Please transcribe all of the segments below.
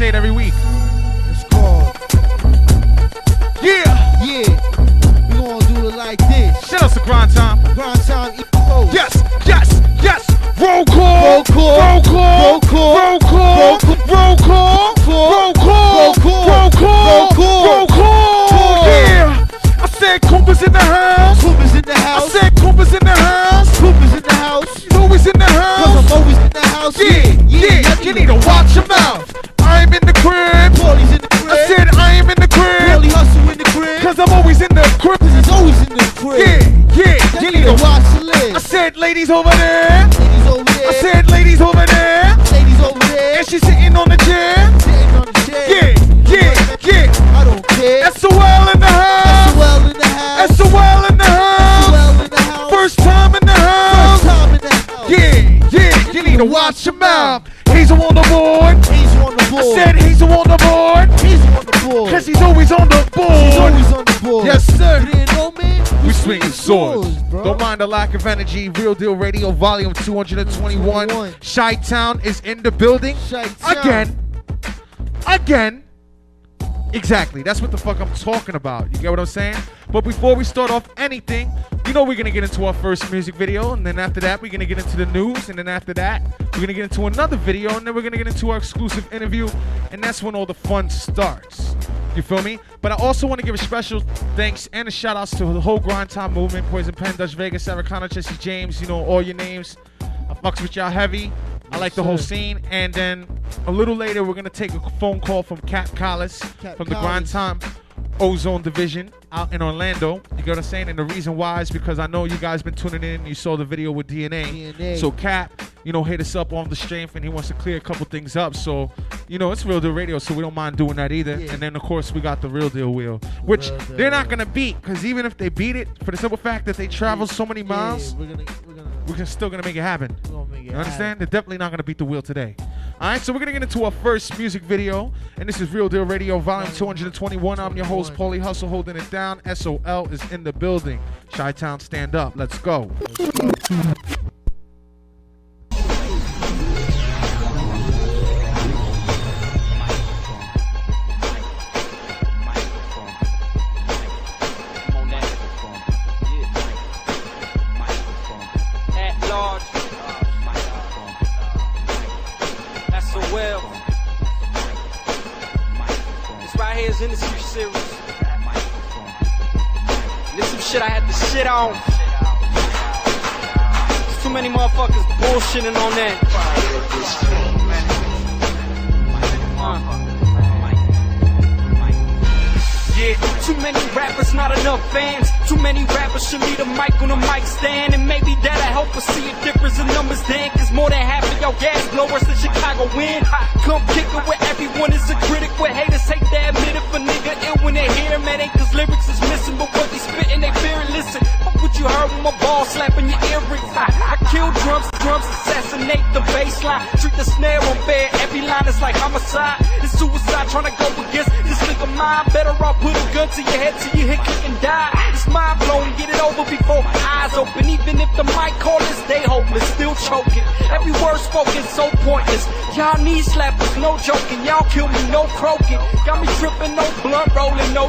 say it every week. Don't mind the lack of energy. Real Deal Radio, Volume 221. 21. Chi Town is in the building again. Again. Exactly. That's what the fuck I'm talking about. You get what I'm saying? But before we start off anything, you know we're gonna get into our first music video, and then after that we're gonna get into the news, and then after that we're gonna get into another video, and then we're gonna get into our exclusive interview, and that's when all the fun starts. You feel me? But I also want to give a special thanks and a shout outs to the whole grind time movement, Poison Pen, Dutch Vegas, Sarah Connor, Jesse James, you know, all your names. I fucks with y'all heavy. I like the whole scene. And then a little later, we're gonna take a phone call from Cap Collis Cap from the Grind Time Ozone Division out in Orlando. You get what I'm saying? And the reason why is because I know you guys been tuning in. You saw the video with DNA. DNA. So Cap, you know, hit us up on the strength, and he wants to clear a couple things up. So, you know, it's Real Deal Radio, so we don't mind doing that either. Yeah. And then of course we got the Real Deal Wheel, which Real Deal they're not gonna beat, because even if they beat it, for the simple fact that they travel so many miles, Yeah, we're gonna, we're gonna, we're still gonna make it happen. we're gonna make it You understand? They're definitely not gonna beat the wheel today. All right, so we're gonna get into our first music video, and this is Real Deal Radio, Volume 221. I'm your host, Paulie Hustle, holding it down. SOL is in the building. Chi Town, stand up. Let's go.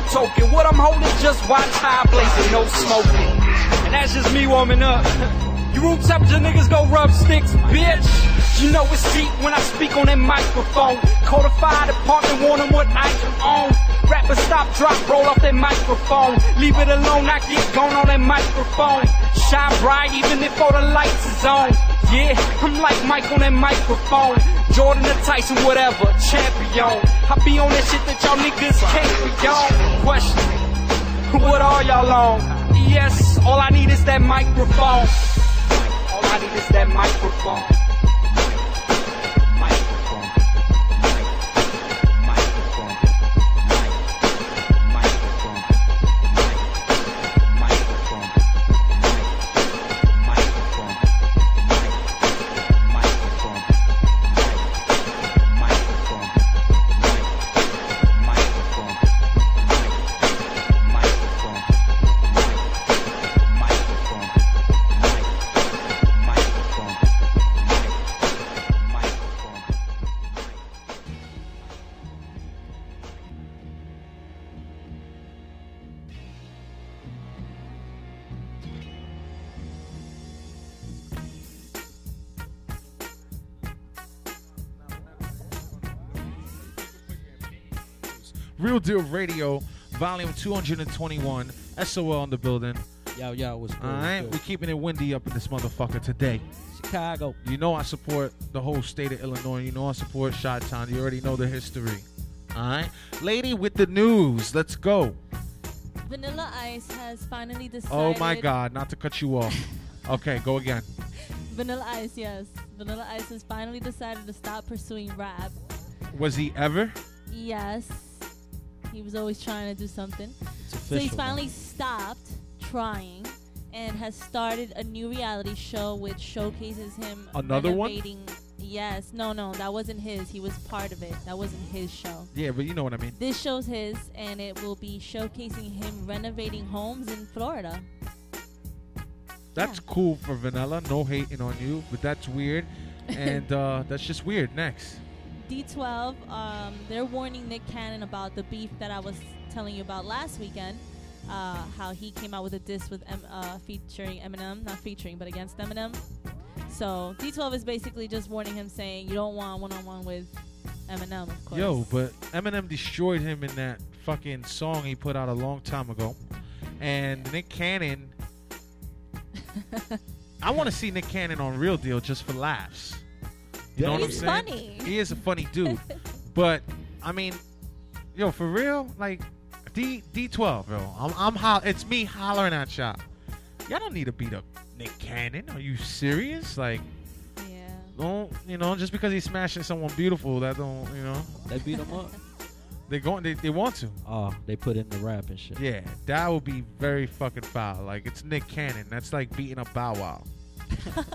Token. What I'm holding, just watch high blazing, no smoking. And that's just me warming up. You room temperature niggas go rub sticks, bitch. You know it's deep when I speak on that microphone. Codified department, warn them what I own. Rappers stop, drop, roll off that microphone. Leave it alone, I get gone on that microphone. Shine bright even if all the lights is on. Yeah, I'm like Mike on that microphone. Jordan or Tyson, whatever, champion. I be on that shit that y'all niggas can't be on. Question. What are y'all on? Yes, all I need is that microphone. All I need is that. Microphone. Radio, volume 221. SOL in the building. Yo, yo, what's good? All what's right, good? we're keeping it windy up in this motherfucker today. Chicago. You know I support the whole state of Illinois. You know I support Shot Town. You already know the history. All right, lady with the news. Let's go. Vanilla Ice has finally decided. Oh my God, not to cut you off. Okay, go again. Vanilla Ice, yes. Vanilla Ice has finally decided to stop pursuing rap. Was he ever? Yes. He was always trying to do something. So he's finally stopped trying and has started a new reality show which showcases him Another one? Yes, no, no, that wasn't his. He was part of it. That wasn't his show. Yeah, but you know what I mean. This show's his, and it will be showcasing him renovating homes in Florida. That's cool for Vanilla. No hating on you, but that's weird, and uh, that's just weird. Next. D12, um, they're warning Nick Cannon about the beef that I was telling you about last weekend. Uh, how he came out with a diss with M- uh, featuring Eminem, not featuring, but against Eminem. So D12 is basically just warning him, saying you don't want one-on-one with Eminem, of course. Yo, but Eminem destroyed him in that fucking song he put out a long time ago, and Nick Cannon. I want to see Nick Cannon on Real Deal just for laughs. You know what I'm He's saying? funny. He is a funny dude, but I mean, yo, for real, like D D12, bro. I'm, I'm ho- It's me hollering at y'all. Y'all don't need to beat up Nick Cannon. Are you serious? Like, yeah. don't you know? Just because he's smashing someone beautiful, that don't you know? They beat him up. They going. They, they want to. Oh, they put in the rap and shit. Yeah, that would be very fucking foul. Like it's Nick Cannon. That's like beating up Bow Wow.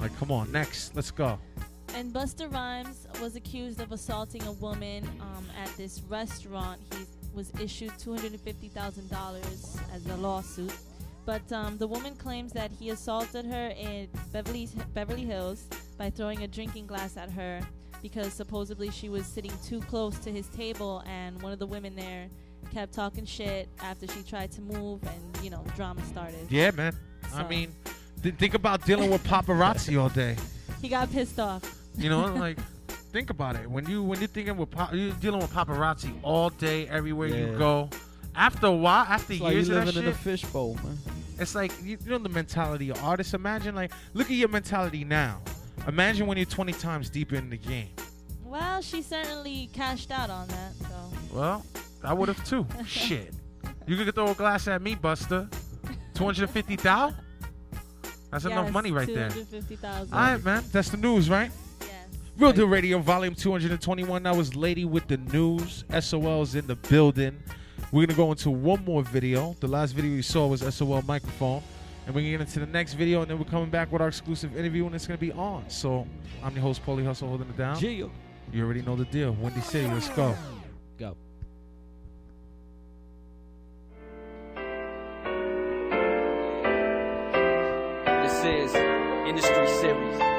like, come on, next, let's go. And Busta Rhymes was accused of assaulting a woman um, at this restaurant. He was issued $250,000 as a lawsuit. But um, the woman claims that he assaulted her in Beverly, Beverly Hills by throwing a drinking glass at her because supposedly she was sitting too close to his table and one of the women there kept talking shit after she tried to move and, you know, drama started. Yeah, man. I mean, th- think about dealing with paparazzi all day. He got pissed off. You know, like think about it. When you when you're thinking with pa- you're dealing with paparazzi all day, everywhere you go. After a while, after It's like you years of that living in a shit, fishbowl, man. it's like you, you know the mentality of artists. Imagine like look at your mentality now. Imagine when you're 20 times deeper in the game. Well, she certainly cashed out on that, so. Well, I would have too. Shit. You could throw a glass at me, Busta. 250 thou? That's enough money right there. 250,000. All right, man. That's the news, right? Real Deal Radio, volume 221. That was Lady with the News. SOL's in the building. We're going to go into one more video. The last video you saw was SOL microphone. And we're going to get into the next video, and then we're coming back with our exclusive interview, and it's going to be on. So I'm the host, Paulie Hustle, holding it down. Gio. You already know the deal. Windy City, let's go. Go. This is Industry Series.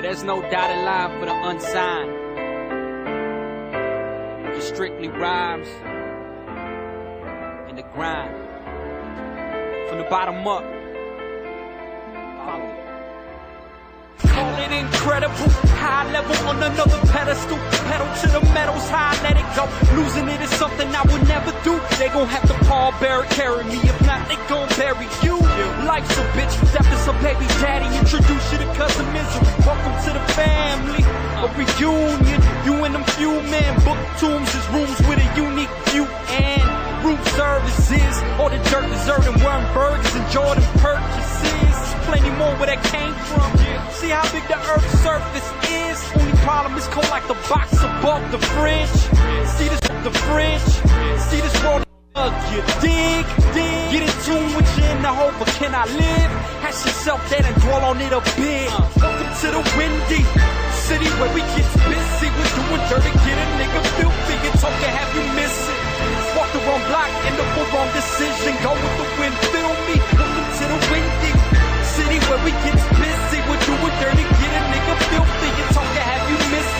But there's no dotted line for the unsigned. It strictly rhymes in the grind. From the bottom up. Call it incredible, high level on another pedestal. Pedal to the metals, high, let it go. Losing it is something I would never do. They gon' have to Paul Bear carry me. If not, they gon' bury you. Life's a bitch, step to some baby daddy. Introduce you to cousin misery. Welcome to the family. A reunion. You and them few men. Book tombs is rooms with a unique view and room services. All the dirt deserting worm burgers and Jordan purchases. Plenty more where that came from. See how big the earth's surface is. Only problem is cold like the box above the fridge. See this the fridge. See this world. You dig, dig. Get in tune with you in the hope, but can I live? Hash yourself that and dwell on it a bit. Welcome to the windy city where we get busy. We're doing dirty, get a nigga filthy. And talking, have you miss it? Walk the wrong block, end up with wrong decision. Go with the wind, feel me. Welcome to the windy city where we get busy. We're doing dirty, get a nigga filthy. And talking, have you miss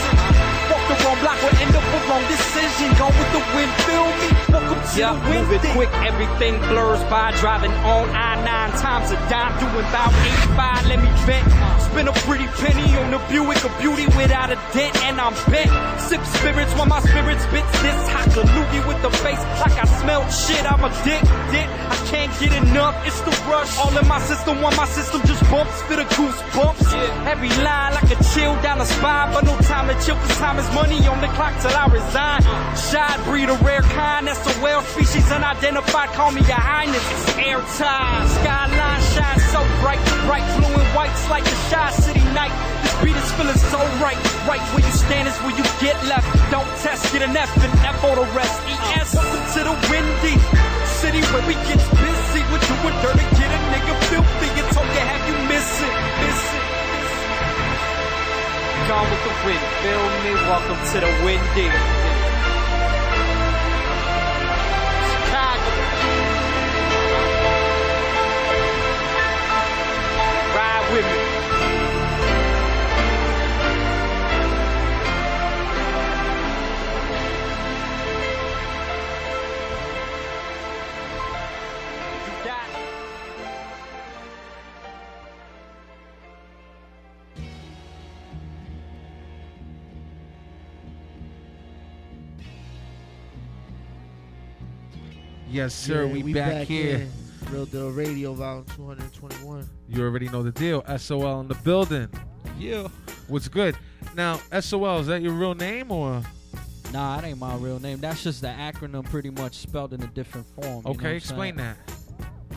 block, we'll end up with wrong decision. Go with the wind, feel me. Welcome to to the wind. Moving quick, everything blurs by. Driving on I-9 times a dime, doing about 85. Let me vent. Spend a pretty penny on the Buick of beauty without a dent, and I'm bent. Sip spirits while my spirit spits this hot loogie with the face like I smelled shit. I'm a dick, dick. I can't get enough. It's the rush. All in my system, while my system just bumps. Spit a goosebumps. Every line like a chill down the spine, but no time to chill. Cause time is money on the clock till I resign. Shot breed a rare kind. That's a whale species unidentified. Call me your highness. It's airtime. Skyline shines so bright, bright blue and whites like a shy city night. This beat is feeling so right. Right where you stand is where you get left. Don't test, get an F and F for the rest. ES, welcome to the windy city where we get busy. We're doing dirty, get a nigga filthy. Okay, have Gone with the wind, feel me? Welcome to the windy. Chicago. Ride with me. Yes, sir. Yeah, we, back, here. in. Real Deal Radio, volume 221. You already know the deal. SOL in the building. Yeah. What's good? Now, SOL, is that your real name or? Nah, that ain't my real name. That's just the acronym pretty much spelled in a different form. you know what Okay, explain saying? that.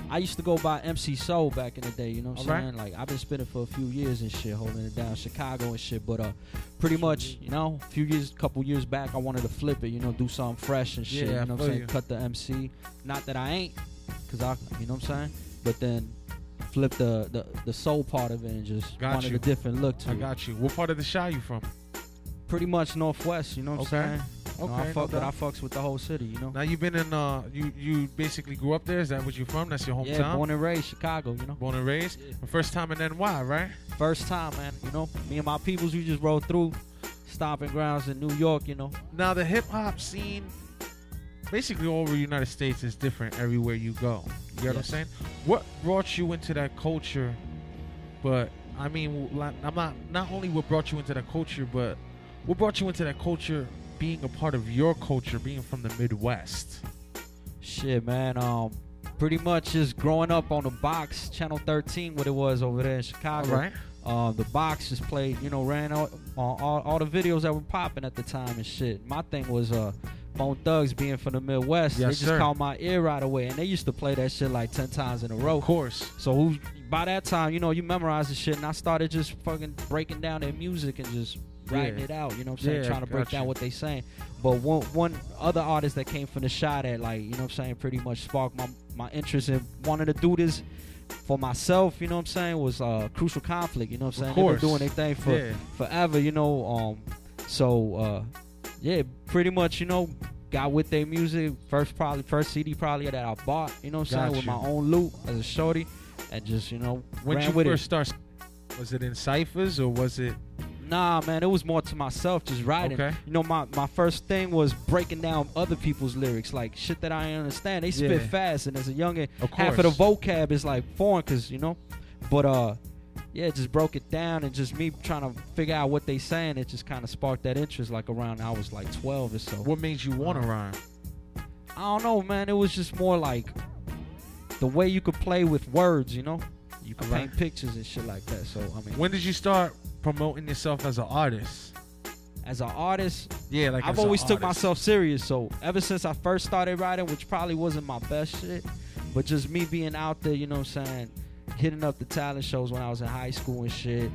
I used to go by MC Soul back in the day, you know what I'm Alright. saying? Like I've been spinning for a few years and shit, holding it down, Chicago and shit. But uh pretty much, you know, a few years a couple years back I wanted to flip it, you know, do something fresh and shit. Yeah, you know what I'm saying? you. Cut the MC. Not that I ain't, cause I you know what I'm saying? But then flip the the, the soul part of it and just Got wanted you. a different look to it. I it. got you. What part of the Shy you from? Pretty much northwest, you know what Okay. I'm saying? Okay, I no fuck but I fucks with the whole city, you know? Now you've been in uh you you basically grew up there. Is that what you from? That's your hometown. Yeah, born and raised Chicago, you know. Born and raised. The first time in NY, right? First time, man. You know, me and my peoples, we just rode through stomping grounds in New York. You know, Now the hip hop scene, basically all over the United States, is different everywhere you go. You know what I'm saying? What brought you into that culture? But I mean, I'm not not only what brought you into that culture, but what brought you into that culture being a part of your culture, being from the Midwest. shit, man. Um, pretty much just growing up on the box, Channel 13, what it was over there in Chicago. right. Uh, the box just played, you know, ran all, all, all, all the videos that were popping at the time and shit. My thing was uh, Bone Thugs being from the Midwest. Yes, they just sir. caught my ear right away, and they used to play that shit like ten times in a row. Of course. So who, by that time, you know, you memorize the shit, and I started just fucking breaking down their music and just writing Yeah. it out. You know what I'm saying? Yeah, Trying to break gotcha. down what they saying. But one one other artist that came from the shot at like, you know what I'm saying, pretty much sparked my my interest in wanting to do this for myself, you know what I'm saying, was uh crucial conflict, you know what I'm Of saying? course. They've been doing their thing for Yeah. forever, you know. Um so uh yeah, pretty much, you know, got with their music. First probably first CD probably that I bought, you know what I'm Got saying, with my own loot as a shorty and just, you know, When ran you with first it. start, was it in ciphers or was it? Nah, man, it was more to myself, just writing. Okay. You know, my, my first thing was breaking down other people's lyrics, like shit that I didn't understand. They spit Yeah. fast, and as a youngin, Of half of the vocab is like foreign, cause you know. But uh, yeah, just broke it down, and just me trying to figure out what they saying. It just kind of sparked that interest. Like around I was like 12 or so. What made you want to Uh, rhyme? I don't know, man. It was just more like the way you could play with words. You know, you could Alright. paint pictures and shit like that. So I mean, When did you start promoting yourself as an artist? as an artist, Yeah, like I've always took myself serious. So ever since I first started writing, which probably wasn't my best shit, but just me being out there, you know what I'm saying, hitting up the talent shows when I was in high school and shit,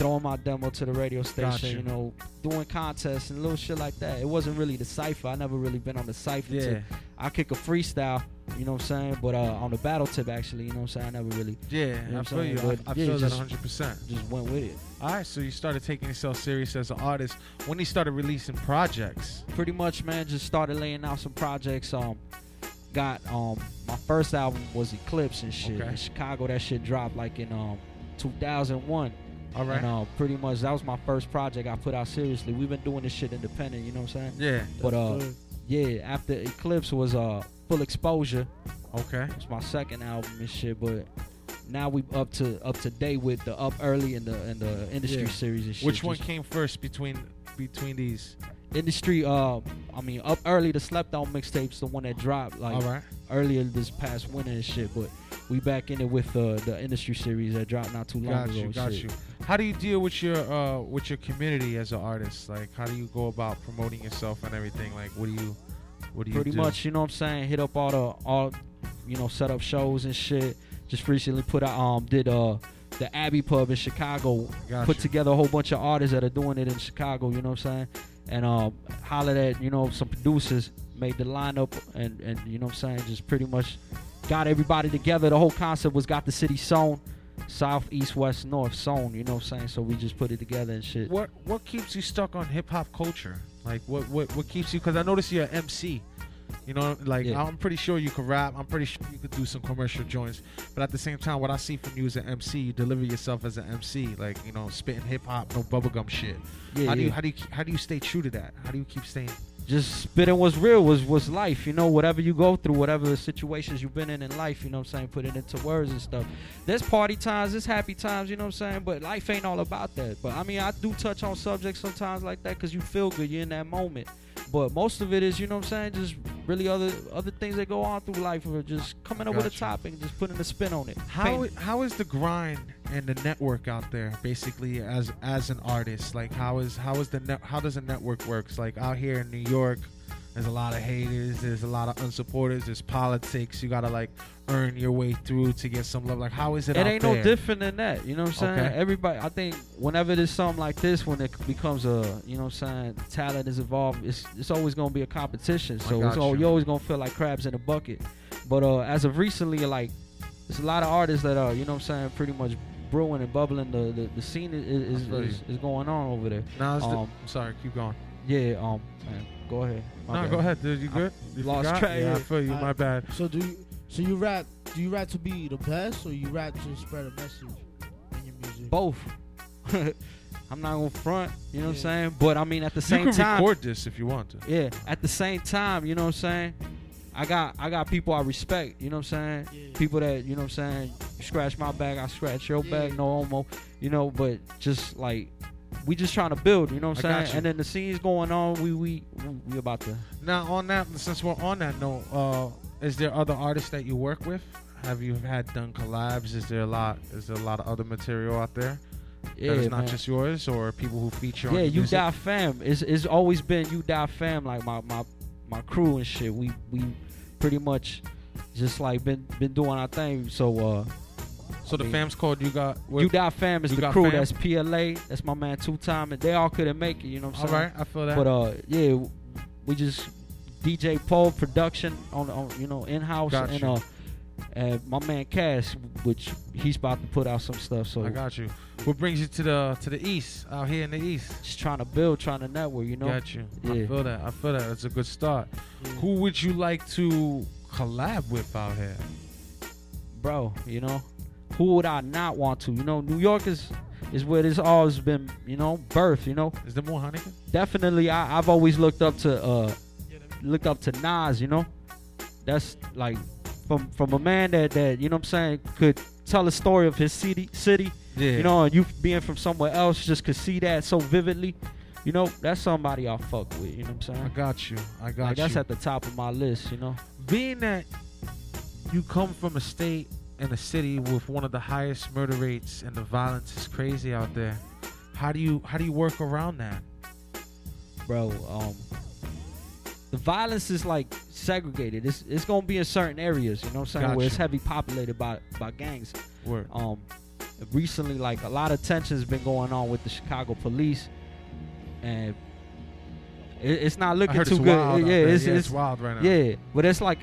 throwing my demo to the radio station, you. you. know, doing contests and little shit like that. It wasn't really the cipher. I never really been on the cipher. Yeah, tip. I kick a freestyle, you know what I'm saying, but uh, on the battle tip actually, you know what I'm saying, I never really yeah, know I feel saying? you. I, But, I yeah, feel that 100. percent just went with it. All right, so you started taking yourself serious as an artist when you started releasing projects. pretty much man just started laying out some projects um got um my first album was eclipse and shit Okay. in chicago that shit dropped like in um 2001 All right. and uh pretty much that was my first project i put out seriously we've been doing this shit independent you know what i'm saying yeah. but uh Good. yeah, after Eclipse was uh full exposure. Okay. It's my second album and shit, but now we up to up to date with the up early in the in the industry Yeah. series and shit. Which one Just came first between between these? Industry, uh, I mean, up early. The slept on mixtapes, the one that dropped like All right. earlier this past winter and shit. But we back in it with uh, the industry series that dropped not too long Got ago. you. Got shit. you. How do you deal with your uh with your community as an artist? Like, how do you go about promoting yourself and everything? Like, what do you what do you Pretty do? much, you know what I'm saying. Hit up all the all, you know, set up shows and shit. Just recently put out um did uh the Abbey Pub in Chicago Got put you. together a whole bunch of artists that are doing it in Chicago, you know what I'm saying? And um hollered at, you know, some producers, made the lineup and, and you know what I'm saying, just pretty much got everybody together. The whole concept was got the city sewn, south, east, west, north, sewn, you know what I'm saying? So we just put it together and shit. What what keeps you stuck on hip hop culture? Like, what what what keeps you? Because I notice you're an MC. You know, like Yeah. I'm pretty sure you could rap. I'm pretty sure you could do some commercial joints. But at the same time, what I see from you as an MC, you deliver yourself as an MC, like you know, spitting hip hop, no bubblegum shit. Yeah, how do you how do you how do you stay true to that? How do you keep staying? Just spitting what's real was was life you know whatever you go through whatever the situations you've been in in life you know what i'm saying put it into words and stuff. There's party times there's happy times you know what i'm saying but life ain't all about that. But i mean i do touch on subjects sometimes like that because you feel good you're in that moment but most of it is you know what i'm saying just really other other things that go on through life or just coming up with a topic and just putting a spin on it How Painting. how is the grind and the network out there basically as as an artist? Like how is how is the net, how does the network works? Like out here in New York, there's a lot of haters, there's a lot of unsupporters, there's politics. You gotta like earn your way through to get some love. Like how is it? it ain't there? no different than that. You know what I'm saying? Okay. Everybody, I think whenever there's something like this, when it becomes a, you know what I'm saying, talent is involved, it's it's always gonna be a competition. So it's all, you. you're always gonna feel like crabs in a bucket. But uh, as of recently, like there's a lot of artists that are, you know what I'm saying, pretty much brewing and bubbling. The the, the scene is is, is, is going on over there. The- Um, I'm sorry, keep going. Yeah. Um. Man, go ahead. My No, bad. go ahead, dude. You I good? You lost forgot? track, Yeah, I feel you. I- My bad. So do you? So you rap? Do you rap to be the best, or you rap to spread a message in your music? Both. I'm not gonna front. You know what I'm saying? But I mean, at the same time, you same can time, record this if you want to. Yeah. At the same time, you know what I'm saying? I got I got people I respect, you know what I'm saying? Yeah. People that, you know what I'm saying, scratch my back, I scratch your back, no homo. You know, but just like we just trying to build, you know what I'm saying? And then the scenes going on, we we we about to Now, on that, since we're on that note, uh, is there other artists that you work with? Have you had done collabs? Is there a lot? Is there a lot of other material out there yeah, that is not man. just yours, or people who feature? on yeah, you die fam. It's it's always been you die fam. Like my my my crew and shit. We we pretty much just like been been doing our thing. So uh, So the fam's called. You got. What, you Got fam is You the crew. Fam? That's PLA. That's my man two time, and they all couldn't make it. You know what I'm all saying? right, I feel that. But uh, yeah, we just DJ Paul production on, on you know in house Got and uh. And my man Cash, which he's about to put out some stuff, so I got you. What brings you to the to the east? Out here in the east. just trying to build, trying to network, you know. Got you. I feel that. I feel that. That's a good start. Yeah. Who would you like to collab with out here? bro. You know, who would I not want to? You know, New York is is where this all has been. You know, birth. You know, Is there more Heineken? definitely. I, I've always looked up to uh looked up to Nas. You know, that's like from from a man that that you know what I'm saying could tell a story of his city city. Yeah. You know, and you being from somewhere else just could see that so vividly. You know, that's somebody I'll fuck with. You know what I'm saying? I got you. I got Like you. that's at the top of my list. You know. being that you come from a state and a city with one of the highest murder rates and the violence is crazy out there how do you how do you work around that bro. Um, the violence is like segregated. It's it's gonna be in certain areas, you know what I'm saying, Got where it's heavy populated by by gangs. Word. Um, recently, like a lot of tension's been going on with the Chicago police, and it, it's not looking too good. yeah, it's, yeah, it's it's wild right now yeah, but it's like,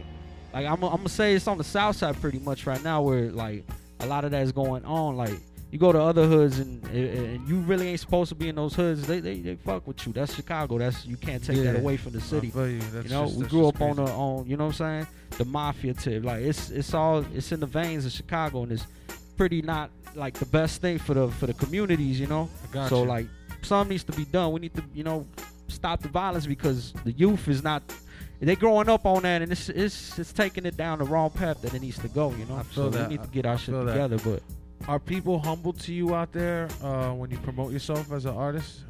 like I'm, I'm gonna say it's on the south side pretty much right now, where like a lot of that is going on. Like you go to other hoods and and you really ain't supposed to be in those hoods. They they, they fuck with you. That's Chicago. That's you can't take that away from the city. you. You know, just- we grew up on the on you know what I'm saying, the mafia tip. Like it's it's all it's in the veins of Chicago, and it's pretty not like the best thing for the for the communities. You know, so you. like something needs to be done. We need to you know stop the violence because the youth is not they growing up on that, and it's it's it's taking it down the wrong path that it needs to go. You know, I feel so that. we need to get our shit that. together. But Are people humble to you out there uh, when you promote yourself as an artist?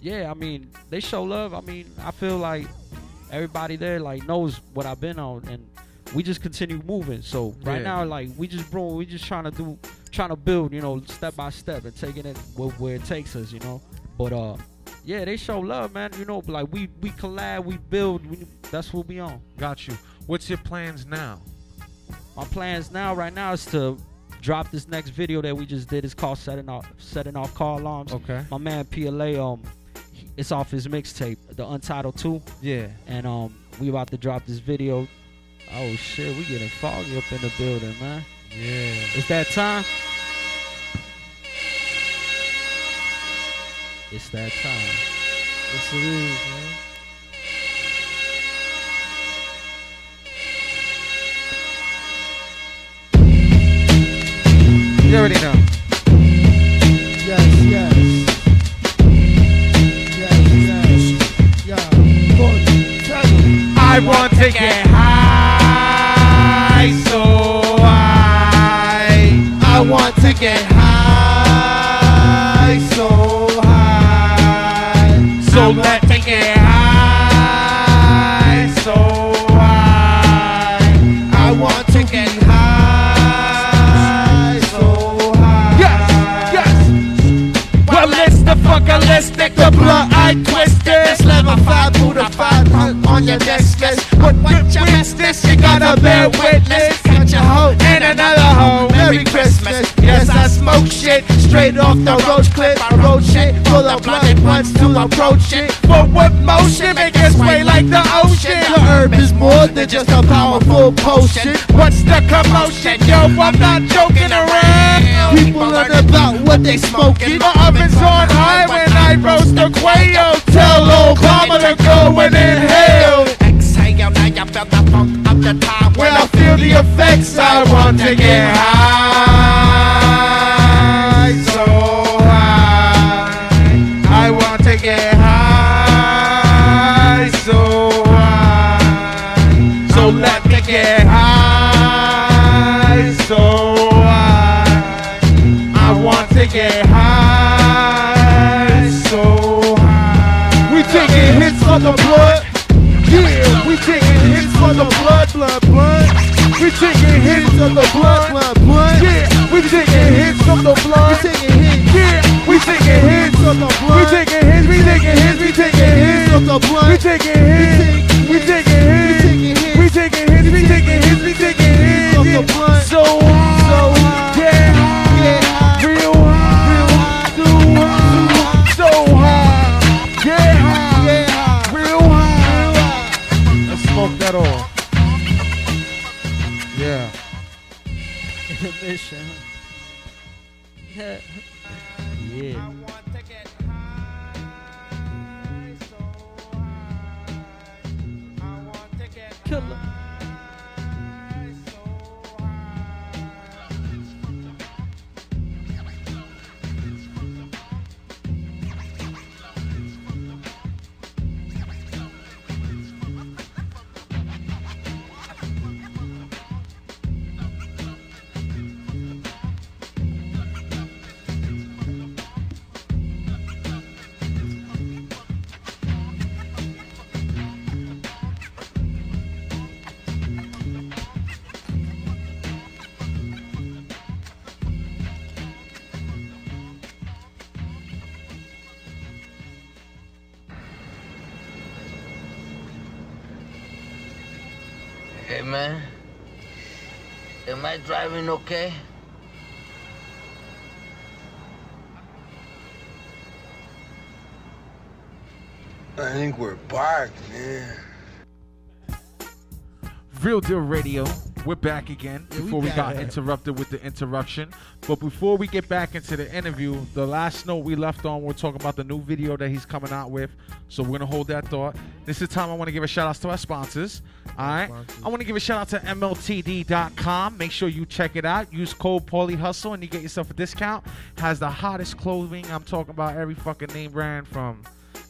yeah, I mean, they show love. I mean, I feel like everybody there like knows what I've been on, and we just continue moving. So right Yeah. now, like we just bro, we just trying to do, trying to build, you know, step by step and taking it where, where it takes us, you know. But uh, yeah, they show love, man. You know, like we we collab, we build. We, that's what we on. Got you. What's your plans now? My plans now, right now, is to drop this next video that we just did. It's called setting off setting off car alarms. Okay. My man PLA, um, he- it's off his mixtape, the Untitled Two. Yeah. and um we about to drop this video. Oh shit, we getting foggy up in the building, man. Yeah. It's that time. It's that time. Yes, it is, man. You already know. Yes, yes. Yes, yes. Yeah. Good. I want to get high, so high. I want to get high, fuckalistic, the blunt I twisted. This level five Buddha five punk on your next list. But what you missed this, you gotta bear witness. Catch a hoe And another hoe. Merry Christmas. Smoke shit straight off the roach clip. I road shit full of blunted blunts to approach it. But what motion make us sway like the ocean? The herb is more than just a powerful potion. What's the commotion? Yo, I'm not joking around. People learn about what they smoking. My oven's on high when I roast the quail. Tell Obama to go and inhale. Exhale, now you feel the funk of the time When I feel the effects, I want to get high, So let me get high, so high. I want to get high, so high. We taking hits for the blood. Yeah, we taking hits for the blood, blood, blood. We taking hits of the blood, blood, blood. Yeah, we taking hits from the blood. We taking hits. Yeah, we taking hits From the We taking hits, we taking hits, we taking hits From the blood. We taking hits, okay? I think we're parked, man. Real Deal Radio. We're back again Yeah, we before we, back. got interrupted with the interruption. But before we get back into the interview, the last note we left on, we're talking about the new video that he's coming out with. So we're gonna hold that thought. This is the time I want to give a shout out to our sponsors. All right. Sponsors. I want to give a shout out to MLTD.com. Make sure you check it out. Use code Paulie Hustle and you get yourself a discount. Has the hottest clothing. I'm talking about every fucking name brand from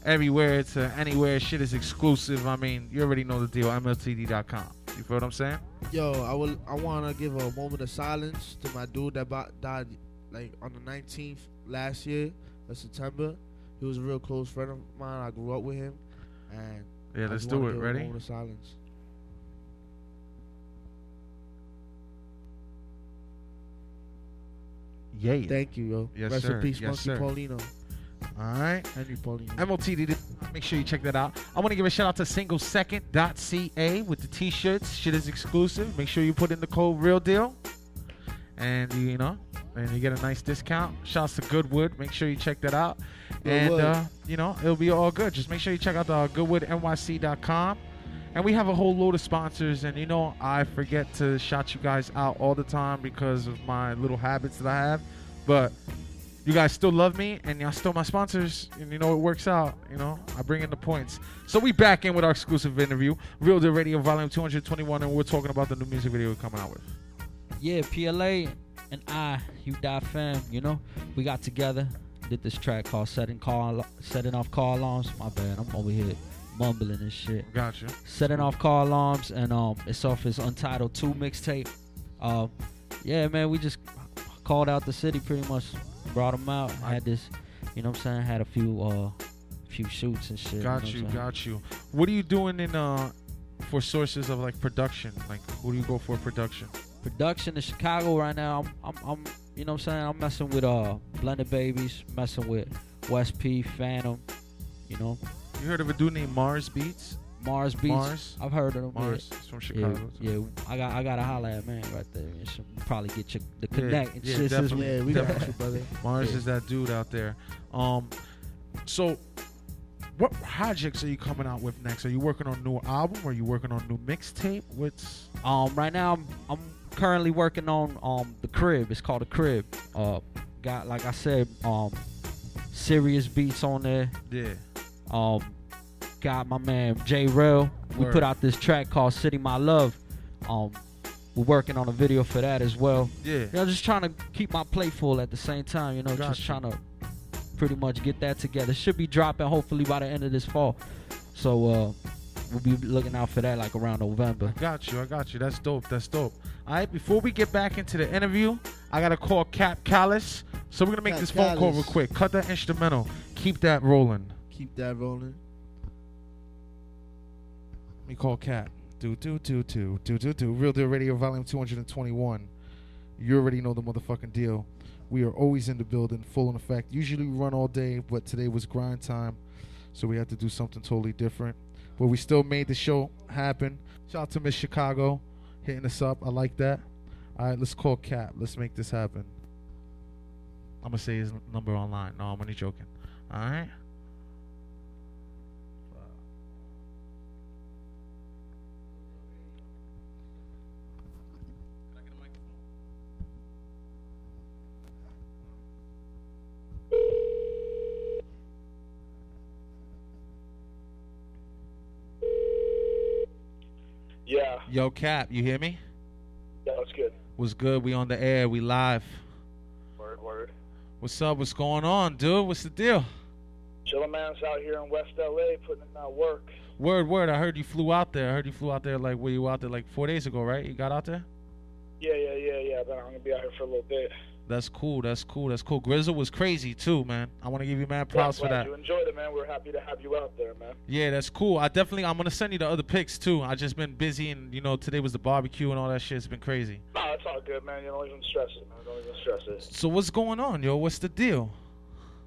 everywhere to anywhere. Shit is exclusive. I mean, you already know the deal. MLTD.com. You feel what I'm saying? Yo, I will. I want to give a moment of silence to my dude that died like on the 19th last year of September. He was a real close friend of mine. I grew up with him, and Yeah, I let's do it. Ready? moment of silence. Yeah. Thank you, yo. Yes, Rest sir. in peace, Yes, Monkey sir. Paulino. All right. Henry Paulino. MLTD. Make sure you check that out. I want to give a shout out to singlesecond.ca with the t-shirts. Shit is exclusive. Make sure you put in the code real deal. And you, know, and you get a nice discount. Shouts to Goodwood. Make sure you check that out. And uh, you know, it'll be all good. Just make sure you check out the goodwoodnyc.com. And we have a whole load of sponsors, and you know, I forget to shout you guys out all the time because of my little habits that I have. But you guys still love me and y'all still my sponsors and you know it works out you know i bring in the points so we back in with our exclusive interview real deal radio volume 221 and we're talking about the new music video we're coming out with Yeah, PLA and I, you die fam, you know, we got together, did this track called Setting Call Setting Off Car Alarms. My bad, I'm over here mumbling and shit. gotcha Setting Off Car Alarms and um it's off his Untitled 2 mixtape. Uh yeah, man, we just called out the city pretty much, brought them out. I Had this, you know what I'm saying, had a few uh few shoots and shit. got know you I'm saying? got you what are you doing in uh for sources of like production like who do you go for production production in Chicago right now. I'm, I'm, I'm, you know what I'm saying? I'm messing with uh Blended Babies, messing with West P, Phantom, you know, you heard of a dude named mars beats Mars Beats. Mars? I've heard of them. yeah. mars it's from chicago yeah, I got I got to holler at man right there. Man. Should probably get you the connect and yeah, shit. since definitely. we- Yeah, we got you, brother. Mars Yeah. is that dude out there. Um, so what projects are you coming out with next? Are you working on a new album? Or are you working on a new mixtape? What's Um, right now I'm, I'm currently working on um the crib. It's called the crib. Uh, got like I said, um, serious beats on there. yeah? Um, got my man J Real. We put out this track called "City My Love." Um, we're working on a video for that as well. Yeah. You know, just trying to keep my plate full at the same time. You know, Gotcha. just trying to pretty much get that together. Should be dropping hopefully by the end of this fall. So uh, we'll be looking out for that like around November. I got you. I got you. That's dope. That's dope. All right. Before we get back into the interview, I gotta call Cap Callis. So we're gonna make Cap this phone call real quick. Cut that instrumental. Keep that rolling. Keep that rolling. Me call Cat. Do do do do do do do. Real Deal Radio Volume 221. You already know the motherfucking deal. We are always in the building, full in effect. Usually we run all day, but today was grind time, so we had to do something totally different. But we still made the show happen. Shout out to Miss Chicago hitting us up. I like that. All right, let's call Cap. Let's make this happen. I'm gonna say his number online. No, I'm only joking. All right. Yeah, Yo, Cap, you hear me? yeah, that's good. What's good? We on the air. We live. Word, word. What's up? What's going on, dude? What's the deal? Chilla Man's out here in West LA putting in that work. Word, word. I heard you flew out there. I heard you flew out there like where you out there like four days ago, right? You got out there? Yeah, yeah, yeah, yeah. But I'm gonna be out here for a little bit. That's cool. That's cool. That's cool. Grizzle was crazy too, man. I want to give you mad props Glad for that. You enjoyed it, man. We're happy to have you out there, man. Yeah, that's cool. I definitely. I'm gonna send you the other pics too. I just been busy and you know today was the barbecue and all that shit. It's been crazy. No, it's all good, man. You don't even stress it, man. Don't even stress it. So what's going on, yo? What's the deal?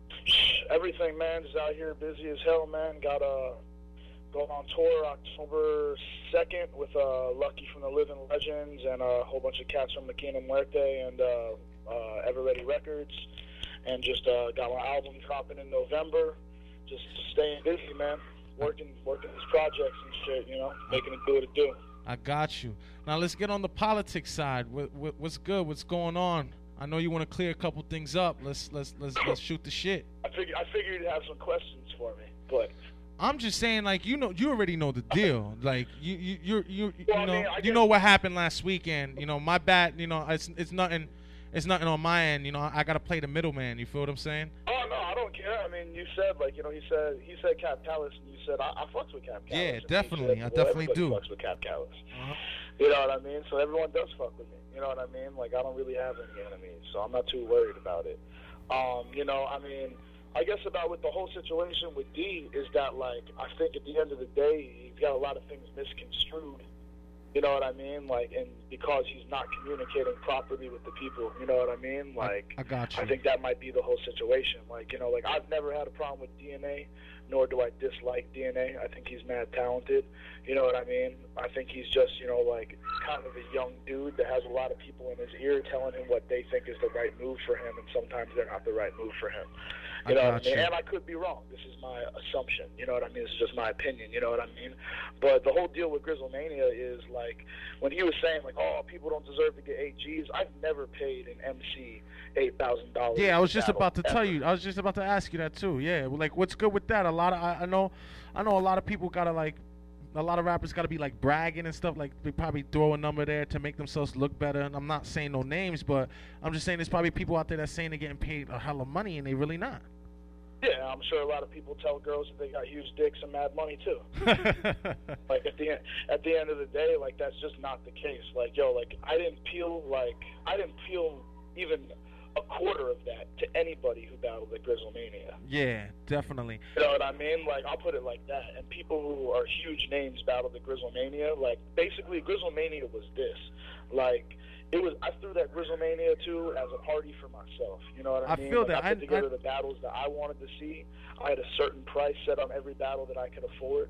Everything, man. Just out here busy as hell, man. Got uh, going on tour October 2nd with uh, Lucky from the Living Legends and a whole bunch of cats from Makina Muerte and uh, uh, Ever Ready Records. And just uh, got my album dropping in November. Just staying busy, man. Working, working these projects and shit. You know, making it do what it do. I got you. Now let's get on the politics side. What, what, what's good? What's going on? I know you want to clear a couple things up. Let's let's let's let's shoot the shit. I figured, I figured you'd have some questions for me, but I'm just saying, like you know, you already know the deal. Like you, you, you, you, you Well, I know, mean, I you know what happened last weekend. You know, my bad. You know, it's it's nothing. It's nothing on my end. You know, I, gotta play the middleman. You feel what I'm saying? Oh no, I don't care. I mean, you said like you know he said he said Cap Callis, and you said I, I fucks with Cap Callis. Yeah, And definitely. said, I definitely do. Fucks with Cap Callis. Uh-huh. You know what I mean? So everyone does fuck with me. You know what I mean? Like I don't really have any enemies, so I'm not too worried about it. Um, you know, I mean, I guess about with the whole situation with D is that like I think at the end of the day he's got a lot of things misconstrued. You know what I mean? Like, and because he's not communicating properly with the people, you know what I mean? Like, I got you. I think that might be the whole situation. Like, you know, like I've never had a problem with DNA, nor do I dislike DNA. I think he's mad talented. You know what I mean? I think he's just, you know, like kind of a young dude that has a lot of people in his ear telling him what they think is the right move for him, and sometimes they're not the right move for him. You know what I mean? And I could be wrong. This is my assumption. You know what I mean? This is just my opinion. You know what I mean? But the whole deal with Grizzlemania is like when he was saying like, "Oh, people don't deserve to get eight G's." I've never paid an MC eight thousand dollars. Yeah, I was just about to tell you. I was just about to ask you that too. Yeah, like what's good with that? A lot of I, I know, I know a lot of people gotta like, a lot of rappers gotta be like bragging and stuff. Like they probably throw a number there to make themselves look better. And I'm not saying no names, but I'm just saying there's probably people out there that's saying they're getting paid a hell of money and they really not. Yeah, I'm sure a lot of people tell girls that they got huge dicks and mad money too. like at the end, at the end of the day, like that's just not the case. Like yo, like I didn't peel like I didn't peel even a quarter of that to anybody who battled at Grizzlemania. yeah, definitely. You know what I mean? Like I'll put it like that. And people who are huge names battled at Grizzlemania. Like basically, Grizzlemania was this. Like it was. I threw that Grizzlemania too as a party for myself. You know what I, I mean? feel like, that. I put together I- the battles that I wanted to see. I had a certain price set on every battle that I could afford.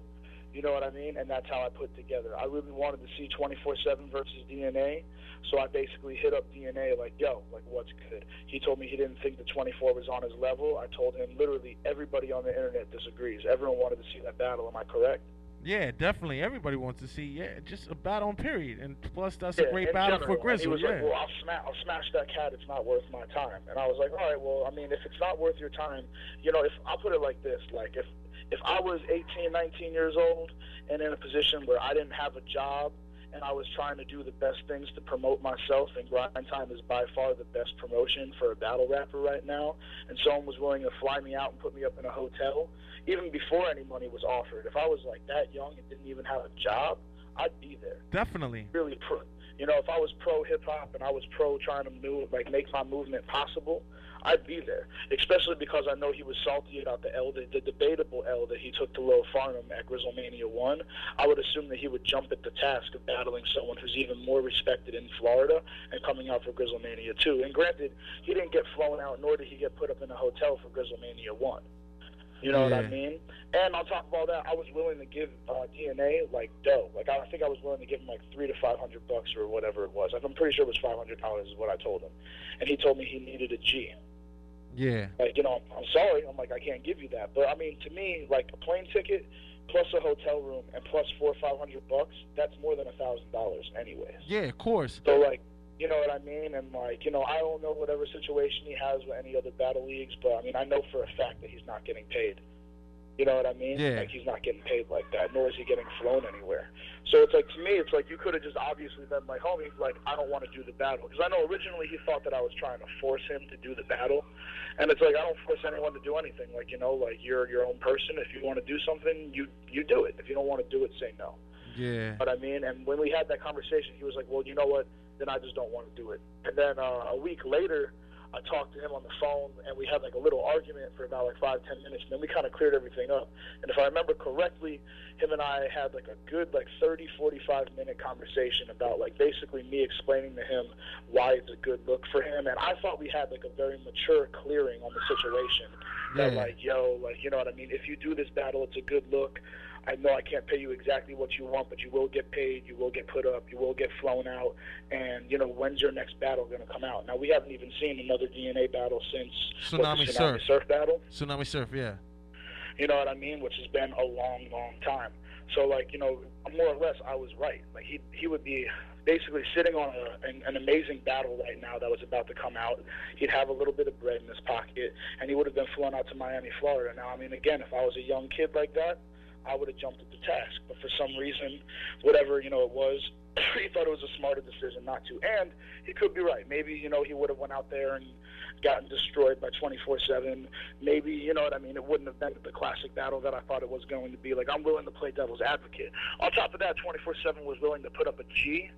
You know what I mean? And that's how I put together. I really wanted to see 24/7 versus DNA, so I basically hit up DNA like, "Yo, like what's good?" He told me he didn't think the 24 was on his level. I told him literally everybody on the internet disagrees. Everyone wanted to see that battle. Am I correct? Yeah, definitely. Everybody wants to see. Yeah, just a battle on period, and plus that's Yeah, a great battle general. for Grizzle. And he was yeah. like, "Well, I'll smash, I'll smash that cat. It's not worth my time." And I was like, "All right, well, I mean, if it's not worth your time, you know, if I'll put it like this, like if if I was 18, 19 years old and in a position where I didn't have a job and I was trying to do the best things to promote myself, and Grind Time is by far the best promotion for a battle rapper right now, and someone was willing to fly me out and put me up in a hotel, even before any money was offered. If I was like that young and didn't even have a job, I'd be there Definitely. really pro. You know, if I was pro hip hop and I was pro trying to move, like make my movement possible, I'd be there. Especially because I know he was salty about the L, the, the debatable L that he took to Lil Farnham at Grizzlemania One. I would assume that he would jump at the task of battling someone who's even more respected in Florida and coming out for Grizzlemania Two. And granted, he didn't get flown out, nor did he get put up in a hotel for Grizzlemania One. You know what I mean? And on top of all that, I was willing to give uh, DNA like dough. Like I think I was willing to give him like three to five hundred bucks or whatever it was. Like, I'm pretty sure it was five hundred dollars is what I told him, and he told me he needed a G. Yeah. Like you know, I'm sorry. I'm like I can't give you that. But I mean, to me, like a plane ticket plus a hotel room and plus four or five hundred bucks, that's more than a thousand dollars, anyways. Yeah, of course. So like, you know what I mean? And like, you know, I don't know whatever situation he has with any other battle leagues, but I mean, I know for a fact that he's not getting paid. You know what I mean? Yeah. Like he's not getting paid like that, nor is he getting flown anywhere. So it's like to me, it's like you could have just obviously been like, homie, like I don't want to do the battle because I know originally he thought that I was trying to force him to do the battle, and it's like I don't force anyone to do anything. Like you know, like you're your own person. If you want to do something, you you do it. If you don't want to do it, say no. Yeah. What I mean, and when we had that conversation, he was like, "Well, you know what? Then I just don't want to do it." And then uh, a week later, I talked to him on the phone, and we had like a little argument for about like five, ten minutes. And then we kind of cleared everything up. And if I remember correctly, him and I had like a good like 30, 45 minute conversation about like basically me explaining to him why it's a good look for him. And I thought we had like a very mature clearing on the situation. That like, yo, like you know what I mean? If you do this battle, it's a good look. I know I can't pay you exactly what you want, but you will get paid. You will get put up. You will get flown out. And you know, when's your next battle going to come out? Now we haven't even seen another DNA battle since what, Tsunami Surf. Surf battle. Tsunami Surf, yeah. You know what I mean? Which has been a long, long time. So like, you know, more or less, I was right. Like he he would be basically sitting on a, an, an amazing battle right now that was about to come out. He'd have a little bit of bread in his pocket, and he would have been flown out to Miami, Florida. Now, I mean, again, if I was a young kid like that, I would have jumped at the task. But for some reason, whatever you know it was, he thought it was a smarter decision not to. And he could be right. Maybe you know he would have went out there and gotten destroyed by 24/7. Maybe you know what I mean. It wouldn't have been the classic battle that I thought it was going to be. Like I'm willing to play devil's advocate. On top of that, 24/7 was willing to put up a G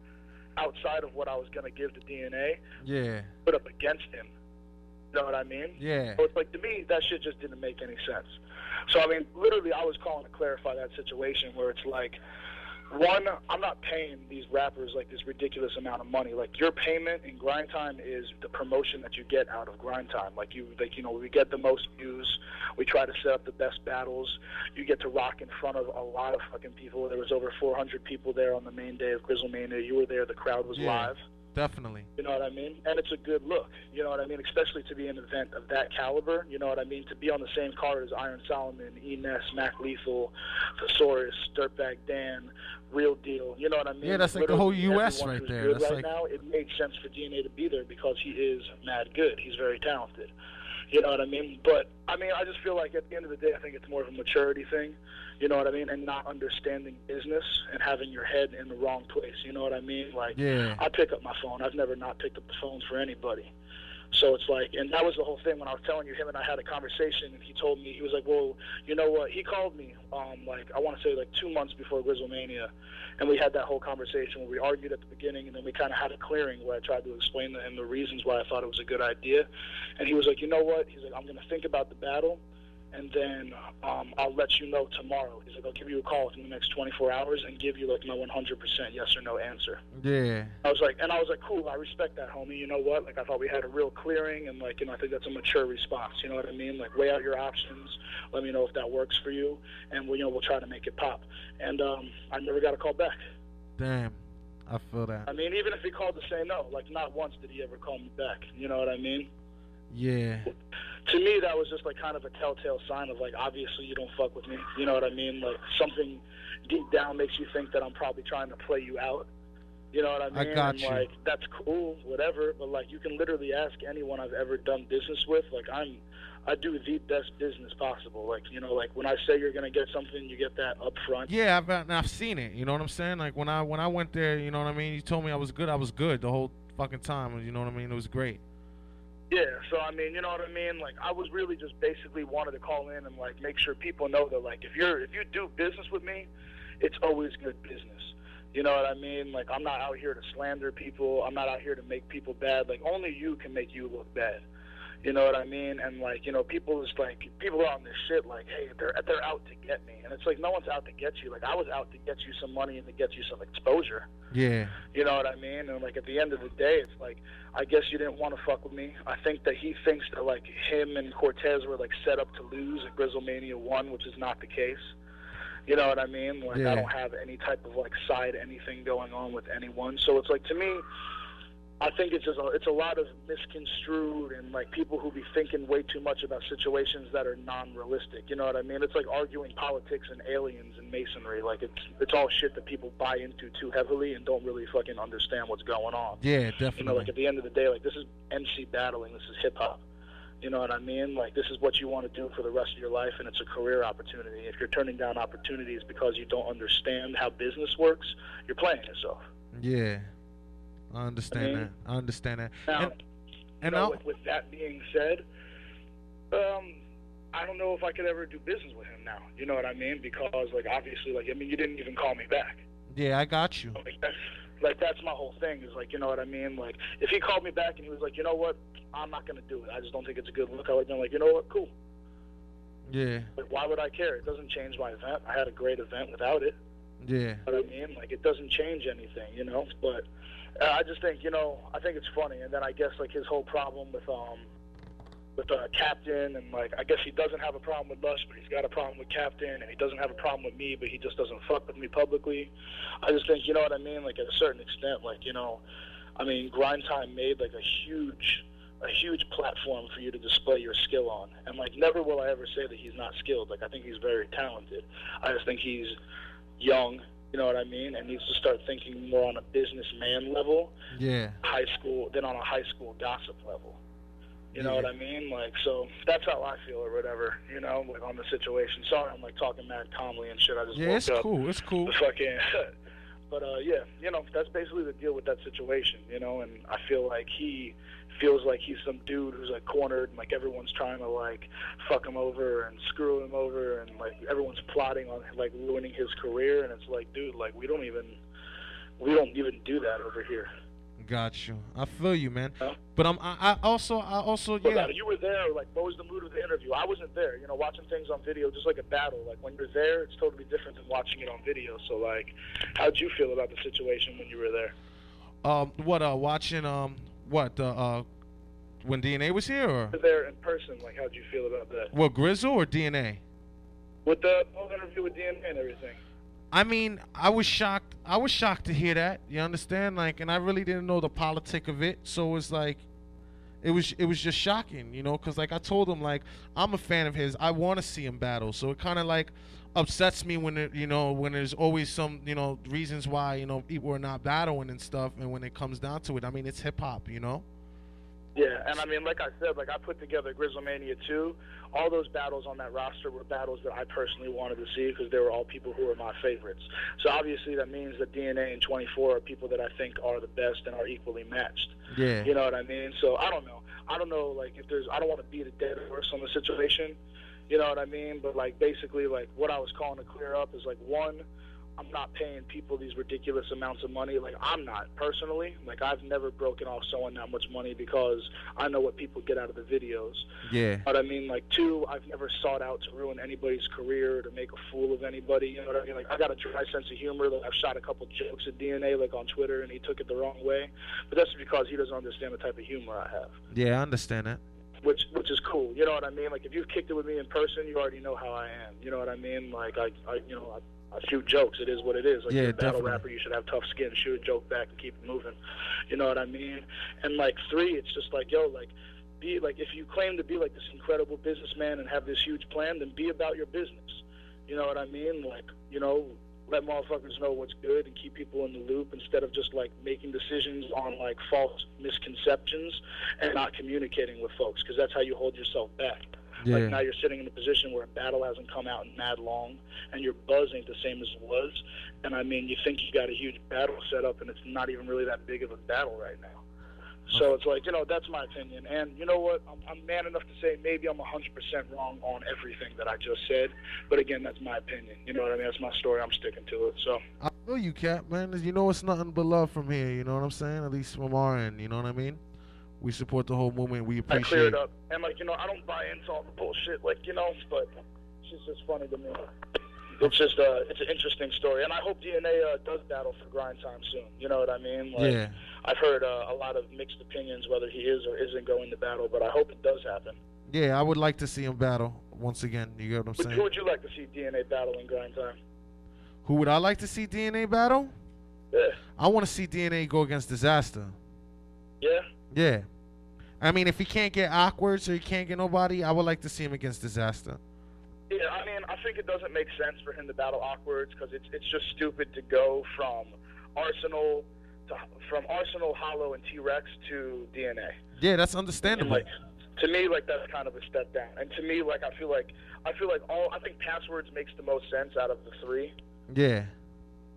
outside of what I was going to give to DNA. Yeah. Put up against him. You know what I mean? Yeah. So it's like to me that shit just didn't make any sense. So I mean, literally, I was calling to clarify that situation where it's like, one, I'm not paying these rappers like this ridiculous amount of money. Like your payment in grind time is the promotion that you get out of grind time. Like you, like you know, we get the most views. We try to set up the best battles. You get to rock in front of a lot of fucking people. There was over 400 people there on the main day of Grizzlemania. You were there. The crowd was Yeah. live. Definitely. You know what I mean? And it's a good look. You know what I mean? Especially to be in an event of that caliber. You know what I mean? To be on the same card as Iron Solomon, Enes, Mac Lethal, Thesaurus, Dirtbag Dan, Real Deal. You know what I mean? Yeah, that's like the whole US right there. That's right like- now, it made sense for DNA to be there because he is mad good. He's very talented. You know what I mean? But I mean, I just feel like at the end of the day, I think it's more of a maturity thing. You know what I mean? And not understanding business and having your head in the wrong place. You know what I mean? Like, Yeah. I pick up my phone. I've never not picked up the phone for anybody. So it's like, and that was the whole thing when I was telling you, him and I had a conversation, and he told me, he was like, well, you know what? He called me, um, like, I want to say like two months before Grizzlemania, and we had that whole conversation where we argued at the beginning, and then we kind of had a clearing where I tried to explain to him the reasons why I thought it was a good idea. And he was like, you know what? He's like, I'm going to think about the battle, and then um, I'll let you know tomorrow. He's like, I'll give you a call within the next 24 hours and give you like my 100% yes or no answer. Yeah. I was like, and I was like, cool, I respect that, homie. You know what? Like, I thought we had a real clearing, and like, you know, I think that's a mature response. You know what I mean? Like, weigh out your options. Let me know if that works for you, and we, you know, we'll try to make it pop. And um, I never got a call back. Damn. I feel that. I mean, even if he called to say no, like, not once did he ever call me back. You know what I mean? Yeah. To me that was just like kind of a telltale sign of like obviously you don't fuck with me you know what i mean like something deep down makes you think that i'm probably trying to play you out you know what i mean? I got and you. like that's cool whatever but like you can literally ask anyone i've ever done business with like i'm i do the best business possible like you know like when i say you're gonna get something you get that up front Yeah, I've I've seen it. You know what I'm saying? Like when I when I went there, you know what I mean. You told me I was good. I was good the whole fucking time. You know what I mean? It was great. Yeah, so I mean, you know what I mean? Like I was really just basically wanted to call in and like make sure people know that like if you're if you do business with me, it's always good business. You know what I mean? Like I'm not out here to slander people. I'm not out here to make people bad. Like only you can make you look bad. You know what I mean? And like, you know, people is like people are on this shit like, hey, they're they're out to get me. And it's like no one's out to get you. Like I was out to get you some money and to get you some exposure. Yeah. You know what I mean? And like at the end of the day, it's like I guess you didn't want to fuck with me. I think that he thinks that like him and Cortez were like set up to lose at Grizzlemania one, which is not the case. You know what I mean? Like Yeah. I don't have any type of like side anything going on with anyone. So it's like to me, I think it's just a, it's a lot of misconstrued and like people who be thinking way too much about situations that are non-realistic. You know what I mean? It's like arguing politics and aliens and masonry. Like it's it's all shit that people buy into too heavily and don't really fucking understand what's going on. Yeah, definitely. You know, like at the end of the day, like this is MC battling. This is hip hop. You know what I mean? Like this is what you want to do for the rest of your life, and it's a career opportunity. If you're turning down opportunities because you don't understand how business works, you're playing yourself. yeah. I understand I mean- that. I understand that. Now, and and with, with that being said, um, I don't know if I could ever do business with him now. You know what I mean? Because like obviously, like I mean, you didn't even call me back. yeah, I got you. Like that's like that's my whole thing. Is like you know what I mean? Like if he called me back and he was like, you know what, I'm not gonna do it. I just don't think it's a good look. I would have been like, you know what, cool. Yeah. Like why would I care? It doesn't change my event. I had a great event without it. Yeah. You know what I mean? Like it doesn't change anything, you know. But uh, I just think, you know, I think it's funny. And then I guess like his whole problem with um with uh, Captain and like I guess he doesn't have a problem with Lush, but he's got a problem with Captain, and he doesn't have a problem with me, but he just doesn't fuck with me publicly. I just think, you know what I mean? Like at a certain extent, like you know, I mean, Grind Time made like a huge a huge platform for you to display your skill on. And like never will I ever say that he's not skilled. Like I think he's very talented. I just think he's young, you know what I mean, and needs to start thinking more on a businessman level, Yeah. high school than on a high school gossip level. You know Yeah. what I mean? Like, so that's how I feel or whatever. You know, like on the situation. Sorry, I'm like talking mad calmly and shit. I just Yeah, it's up. cool. It's cool. The fucking. but uh, yeah, you know, that's basically the deal with that situation. You know, and I feel like he feels like he's some dude who's like cornered and like everyone's trying to like fuck him over and screw him over and like everyone's plotting on like ruining his career and it's like dude like we don't even we don't even do that over here Got you. I feel you, man. Huh? But I'm. I, I also. I also. But Yeah. you were there like what was the mood of the interview i wasn't there you know watching things on video just like a battle like when you're there it's totally different than watching it on video so like how'd you feel about the situation when you were there Um. What? Uh. Watching. Um. What? Uh. uh when DNA was here, or there in person like how'd you feel about that Well, Grizzle or DNA? with the whole interview with dna and everything I mean, I was shocked. I was shocked to hear that. You understand? Like, and I really didn't know the politic of it. So it's like, it was it was just shocking, you know, because like I told him, like I'm a fan of his. I want to see him battle. So it kind of like upsets me when it, you know, when there's always some, you know, reasons why you know people are not battling and stuff. And when it comes down to it, I mean, it's hip hop, you know. Yeah, and I mean, like I said, like I put together Grizzlemania 2. All those battles on that roster were battles that I personally wanted to see because they were all people who were my favorites. So obviously that means that DNA and 24 are people that I think are the best and are equally matched. Yeah. You know what I mean? So I don't know. I don't know, like if there's, I don't want to beat a dead horse on the situation. You know what I mean? But like basically, like what I was calling to clear up is like one, I'm not paying people these ridiculous amounts of money. Like I'm not personally. Like I've never broken off someone that much money because I know what people get out of the videos. Yeah. But I mean, like two, I've never sought out to ruin anybody's career, to make a fool of anybody. You know what I mean? Like I got a dry sense of humor. Like I've shot a couple jokes at DNA, like on Twitter, and he took it the wrong way. But that's because he doesn't understand the type of humor I have Yeah, I understand that. Which which is cool. You know what I mean? Like if you've kicked it with me in person, you already know how I am. You know what I mean? Like I, I you know, I, I shoot jokes. It is what it is. Like Yeah, you're a battle definitely. rapper, you should have tough skin, shoot a joke back, and keep it moving. You know what I mean? And like three, it's just like yo, like be like if you claim to be like this incredible businessman and have this huge plan, then be about your business. You know what I mean? Like you know. Let motherfuckers know what's good and keep people in the loop instead of just like making decisions on like false misconceptions and not communicating with folks because that's how you hold yourself back. Like now you're sitting in a position where a battle hasn't come out in mad long, and your buzz ain't the same as it was. And I mean, you think you got a huge battle set up, and it's not even really that big of a battle right now. So it's like you know that's my opinion, and you know what? I'm, I'm man enough to say maybe I'm 100% wrong on everything that I just said, but again, that's my opinion. You know what I mean? That's my story. I'm sticking to it. So I know you, Cap, man. You know it's nothing but love from here. You know what I'm saying? At least from our end. You know what I mean? We support the whole movement. We I appreciate. clear it up, and like you know, I don't buy into all the bullshit, like you know, but it's just, just funny to me. It's just uh, it's an interesting story, and I hope DNA uh, does battle for grind time soon. You know what I mean? Like, Yeah. I've heard uh, a lot of mixed opinions whether he is or isn't going to battle, but I hope it does happen. Yeah, I would like to see him battle once again. You get what I'm But saying? who would you like to see DNA battle in grind time? Who would I like to see DNA battle? Yeah, I want to see DNA go against Dizaster. yeah. Yeah. I mean, if he can't get awkward, so he can't get nobody, I would like to see him against Dizaster. Yeah, I mean, I think it doesn't make sense for him to battle Okwerdz because it's it's just stupid to go from Arsonal to from Arsonal, Hollow, and T Rex to DNA. Yeah, that's And understandable. like to me, like that's kind of a step down. And to me, like I feel like I feel like all I think passwords makes the most sense out of the three. Yeah.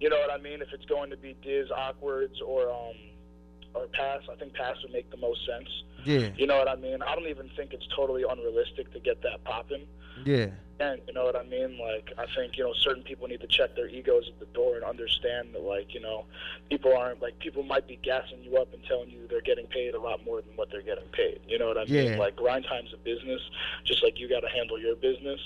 You know what I mean? If it's going to be Diz, Okwerdz, or um or pass, I think pass would make the most sense. Yeah. You know what I mean? I don't even think it's totally unrealistic to get that popping. Yeah. And you know what I mean? Like I think you know certain people need to check their egos at the door and understand that like you know people aren't like people might be gassing you up and telling you they're getting paid a lot more than what they're getting paid. You know what I mean? Like grind time's a business, just like you got to handle your business,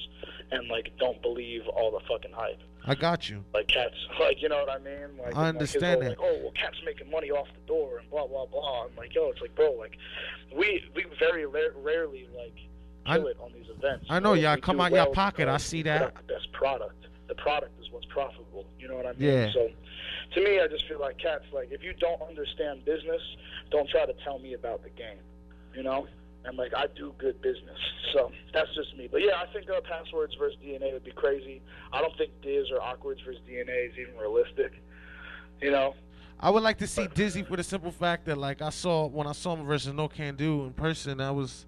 and like don't believe all the fucking hype. I got you. Like cats, like you know what I mean? Like I understand whole, that. Like, oh well, cat's making money off the door and blah blah blah. I'm like, yo, it's like, bro, like we we very la- rarely like I- kill it on these events. I know, y'all come do out your pocket, I see that. The best product. The product is what's profitable. You know what I mean? Yeah. So to me, I just feel like cats. Like if you don't understand business, don't try to tell me about the game. You know. And like I do good business, so that's just me. But yeah, I think uh, passwords versus DNA would be crazy. I don't think Diz or Okwerdz versus DNA is even realistic. You know, I would like to see Dizzy for the simple fact that, like, I saw when I saw him versus Nocando in person, I was,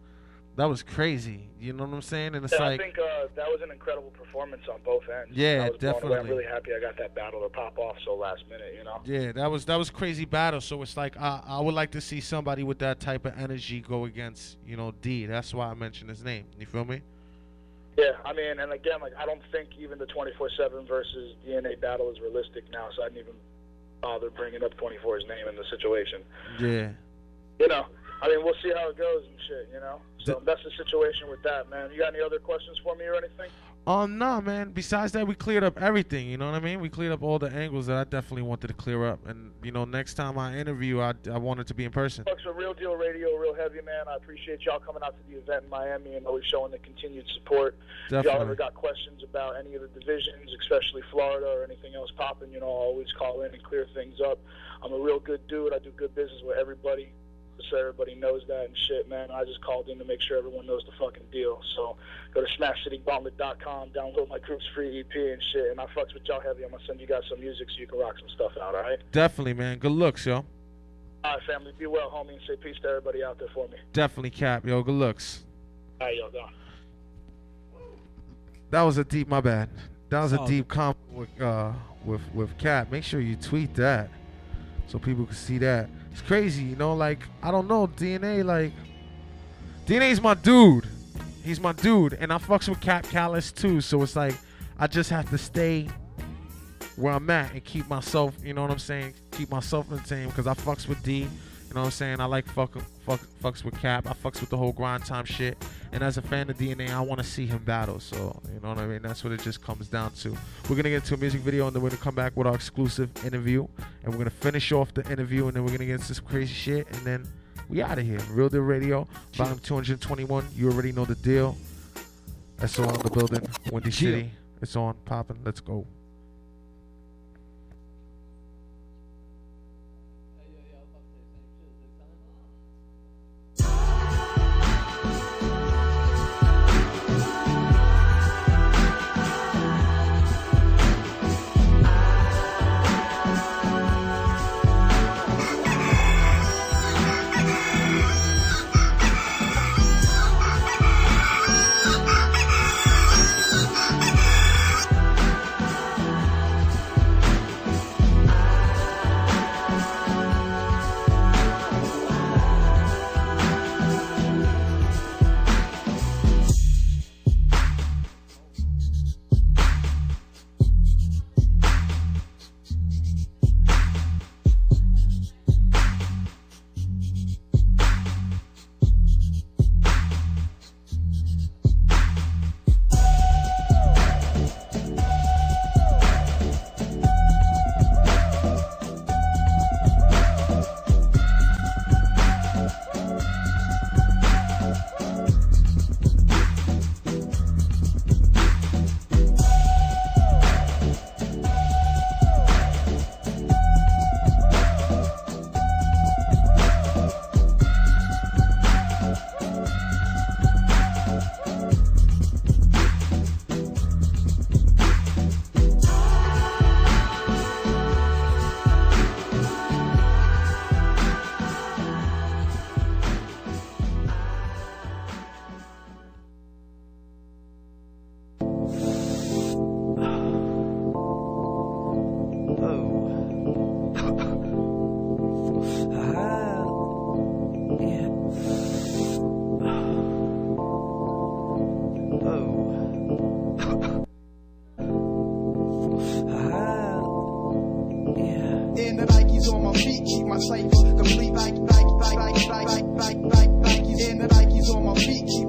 that was crazy. You know what I'm saying? And it's Yeah, like I think uh, that was an incredible performance on both ends. Yeah, was. I'm really happy I got that battle to pop off so last minute. You know. Yeah, that was that was crazy battle. So it's like I I would like to see somebody with that type of energy go against you know D. That's why I mentioned his name. You feel me? Yeah, I mean, and again, like I don't think even the 24/7 versus DNA battle is realistic now, so I didn't even bother bringing up 24's name in the situation. Yeah. You know, I mean, we'll see how it goes and shit. You know, so that's the situation with that, man. You got any other questions for me or anything? Um, nah, man. Besides that, we cleared up everything. You know what I mean? We cleared up all the angles that I definitely wanted to clear up. And you know, next time I interview, I I want it to be in person. Folks, for Real Deal Radio, real heavy, man. I appreciate y'all coming out to the event in Miami and always showing the continued support. If y'all ever got questions about any of the divisions, especially Florida or anything else popping, you know, I'll always call in and clear things up. I'm a real good dude. I do good business with everybody. So everybody knows that and shit, man. I just called in to make sure everyone knows the fucking deal. So go to SmashCityGauntlet.com, download my group's free EP and shit, and I fucks with y'all heavy. I'm gonna send you guys some music so you can rock some stuff out, all right? Definitely, man. Good looks, yo. All right, family. Be well, homie, and say peace to everybody out there for me. Definitely, Cap, yo. Good looks. All right, y'all gone. That was a deep. My bad. That was a Oh. deep comment with uh with with Cap. Make sure you tweet that so people can see that. It's crazy, you know. Like I don't know DNA. Like DNA's my dude. He's my dude, and I fucks with Cap Callis too. So it's like I just have to stay where I'm at and keep myself. You know what I'm saying? Keep myself entertained because I fucks with D. You know what I'm saying? I like fuck, fuck fucks with Cap. I fucks with the whole grind time shit. And as a fan of DNA, I want to see him battle. So you know what I mean? That's what it just comes down to. We're gonna get into a music video and then we're gonna come back with our exclusive interview. And we're gonna finish off the interview and then we're gonna get into some crazy shit and then we out of here. Real Deal Radio, volume 221. You already know the deal. SO on the building, Windy. City. It's on, popping. Let's go.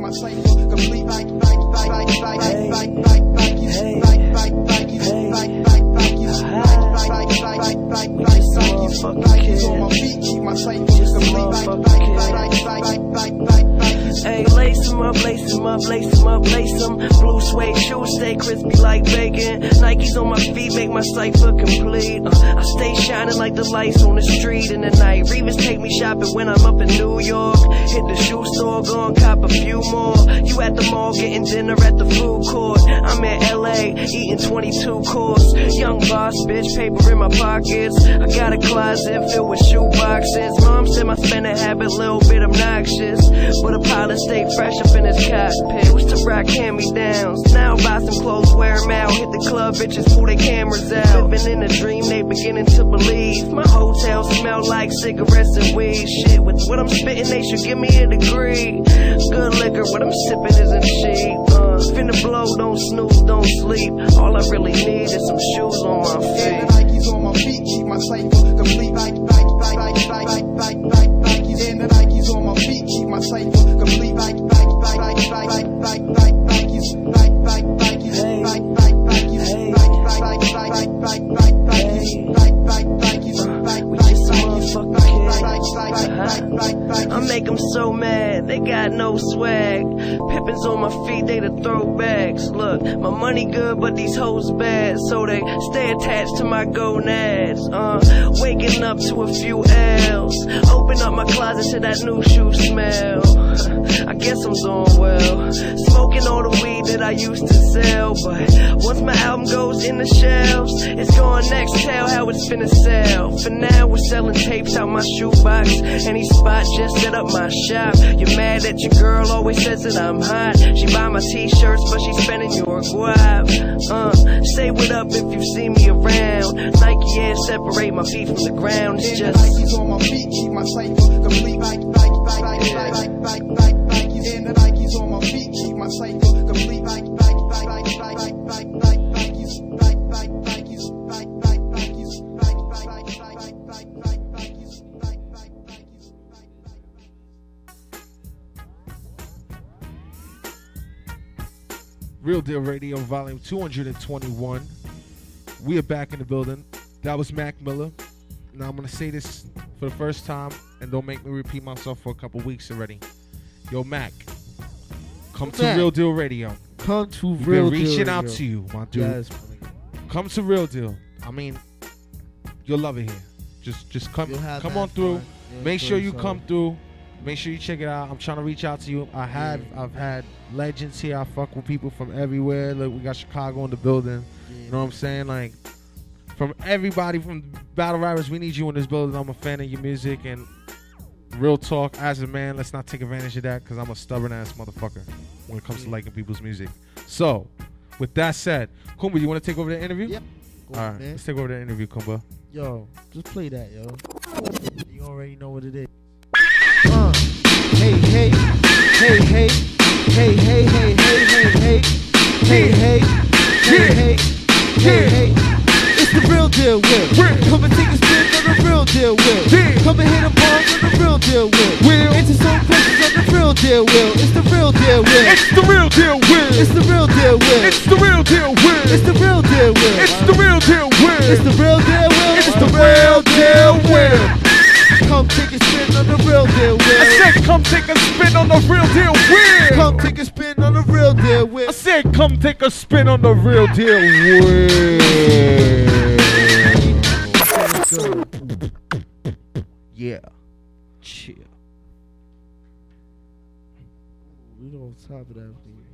My cipher complete. Like, like, like, like, like, like, like, like, Nikes, like, like, Nikes, like, like, Nikes, like, like, like, like, like, like, Nikes, Nikes on my feet, keep my cipher complete. Like, like, like, like, like, like, like, Nikes. Hey, lace 'em up, lace 'em up, lace 'em up, lace 'em. Blue suede shoes stay crispy like bacon. Nike Nikes on my feet make my cipher complete. Uh, I stay shining like the lights on the street in the night. Revis take me shopping when I'm up in New York. Getting dinner at the food court. I'm in LA eating 22 course. Boss, bitch, paper in my pockets. I got a closet filled with shoe boxes. Mom said my spending habit little bit obnoxious, but a pilot stay fresh up in his cockpit. Used to rock hand me downs. Now buy some clothes, wear 'em out. Hit the club, bitches pull their cameras out. Living in a dream, they beginning to believe. My hotel smell like cigarettes and weed. Shit, with what I'm spitting, they should give me a degree. Good liquor, what I'm sipping isn't cheap. Uh, finna blow, don't snooze, don't sleep. All I really need is some shoes on my feet. And the Nikes on my feet keep my cipher complete. To my gonads. Uh, waking up to a few L's. Open up my closet to that new shoe smell. I guess I'm doing well. Smoking all the weed that I used to sell, but once my album goes in the shelves, it's going next. Tell how it's finna sell. For now, selling tapes out my shoebox. Any spot, just set up my shop. You're mad that your girl always says that I'm hot. She buy my t-shirts, but she spending your guap. Uh, say what up if you see me around. Nike Air separate my feet from the ground. It's And just. Nikes on my feet keep my cipher complete. Like, volume 221. We are back in the building. That was Mac Miller. Now I'm gonna say this for the first time, and don't make me repeat myself for a couple weeks already. Yo, Mac, come to Real Deal Radio. Come to We've real been reaching deal, out to you, my dude. Yes. Come to Real Deal. I mean, you'll love it here. Just, just come, come on through. Make sure you so- come through. Make sure you check it out. I'm trying to reach out to you. I had, I've had legends here. I fuck with people from everywhere. Look, we got Chicago in the building. You know what I'm saying? Like, from everybody from battle rappers, we need you in this building. I'm a fan of your music and real talk. As a man, let's not take advantage of that because I'm a stubborn ass motherfucker when it comes to liking people's music. So, with that said, Kumba, you want to take over the interview? Yep. Go All on, right, man. let's take over the interview, Kumba. Yo, just play that, yo. You already know what it is. Uh, hey, hey, hey, hey, hey, hey, hey, hey, hey, hey, hey, hey, hey, hey, hey, hey. It's the real deal, Will. Come and take a spin on the real deal, Will. Come and hit a bomb on the real deal, Will. It's some questions on the real deal, Will. It's the real deal, Will. It's the real deal, Will. It's the real deal, Will. It's the real deal, Will. It's the real deal, Will. It's the real deal, Will. It's the real deal, Will. It's the real deal, Will. Come take a spin on the real deal, Will. I said, come take a spin on the real deal, Will. Come take a spin on the real deal, Will. I said, come take a spin on the real deal, Will. Yeah. Chill. We on top of that thing.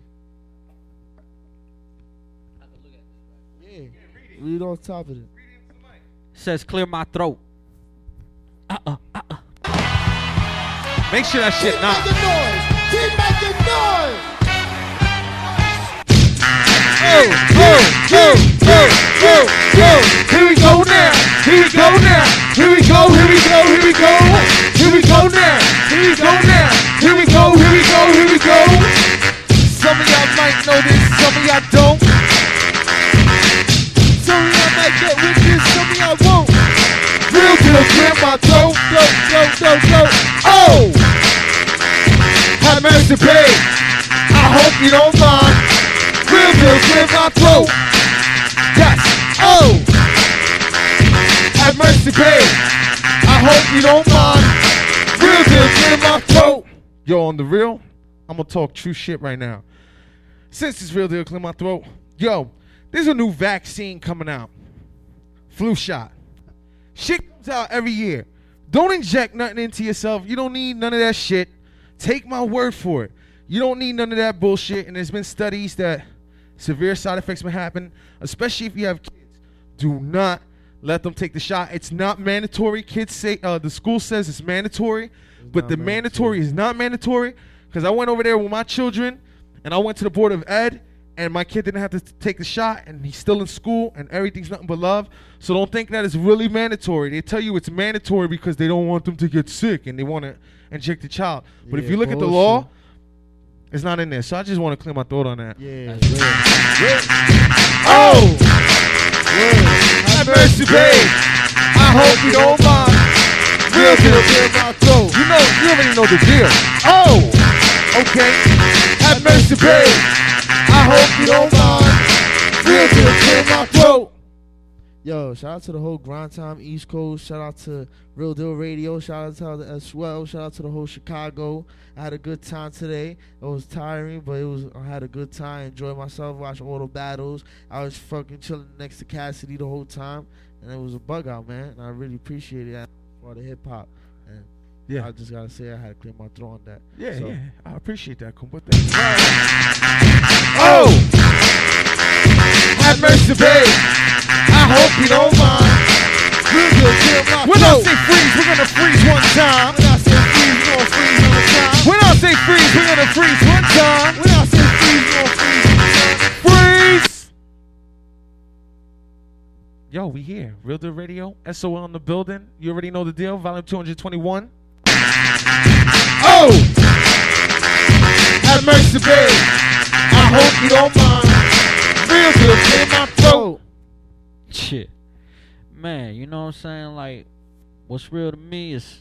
Yeah. We on top of it. Says clear my throat. Uh-uh, uh-uh. Make sure that shit not. Keep making noise. Oh, oh, oh, oh, oh, oh. Here we go now. Here we go now. Here we go. Here we go. Here we go. Here we go now. Here we go now. Here we go. Here we go. Here we go. Some of y'all might know this. Some of y'all don't. Deal, clear my throat. Go, go, go, go. Oh! Have mercy, babe. I hope you don't mind. Real deal, clear my throat. Yes. Oh! Have mercy, babe. I hope you don't mind. Real deal, clear my throat. Yo, on the real, I'm gonna talk true shit right now. Since it's real deal, clear my throat. Yo, There's a new vaccine coming out. Flu shot. Shit out every year. Don't inject nothing into yourself. You don't need none of that shit. Take my word for it. You don't need none of that bullshit. And there's been studies that severe side effects may happen, especially if you have kids. Do not let them take the shot. It's not mandatory. Kids say uh, the school says it's mandatory, but not the mandatory is not mandatory. Because I went over there with my children, and I went to the board of ed, and my kid didn't have to take the shot, and he's still in school, and everything's nothing but love. So don't think that it's really mandatory. They tell you it's mandatory because they don't want them to get sick and they want to inject the child. But if you look at the law, it's not in there. So I just want to clear my throat on that. Yeah. Oh! Have mercy, babe. I hope you don't mind. Real deal, clear my throat. You know, you already know the deal. Oh! Okay. Have mercy, babe. Hope you don't mind. My throat. Yo, shout out to the whole Grind Time East Coast. Shout out to Real Deal Radio. Shout out to the as well. Shout out to the whole Chicago. I had a good time today. It was tiring, but it was I had a good time. Enjoyed myself. Watched all the battles. I was fucking chilling next to Cassidy the whole time, and it was a bug out, man. And I really appreciated that for the hip hop. Yeah. I just gotta say I had to clear my throat on that. Yeah, So, yeah. I appreciate that, Kumba. Thank you. Oh! Have mercy, babe. I hope you don't mind. Real deal, clear my When I say freeze, we're gonna freeze one time. When I say freeze, we're gonna freeze one time. When I say freeze, we're gonna freeze one time. When I say freeze, we're gonna freeze one time. Freeze! Yo, we here. Real Deal Radio, SOL in the building. You already know the deal. Volume 221. Oh! Have mercy, babe. I hope you don't mind. Real deal, clear my throat. Shit. Man, you know what I'm saying? Like, what's real to me is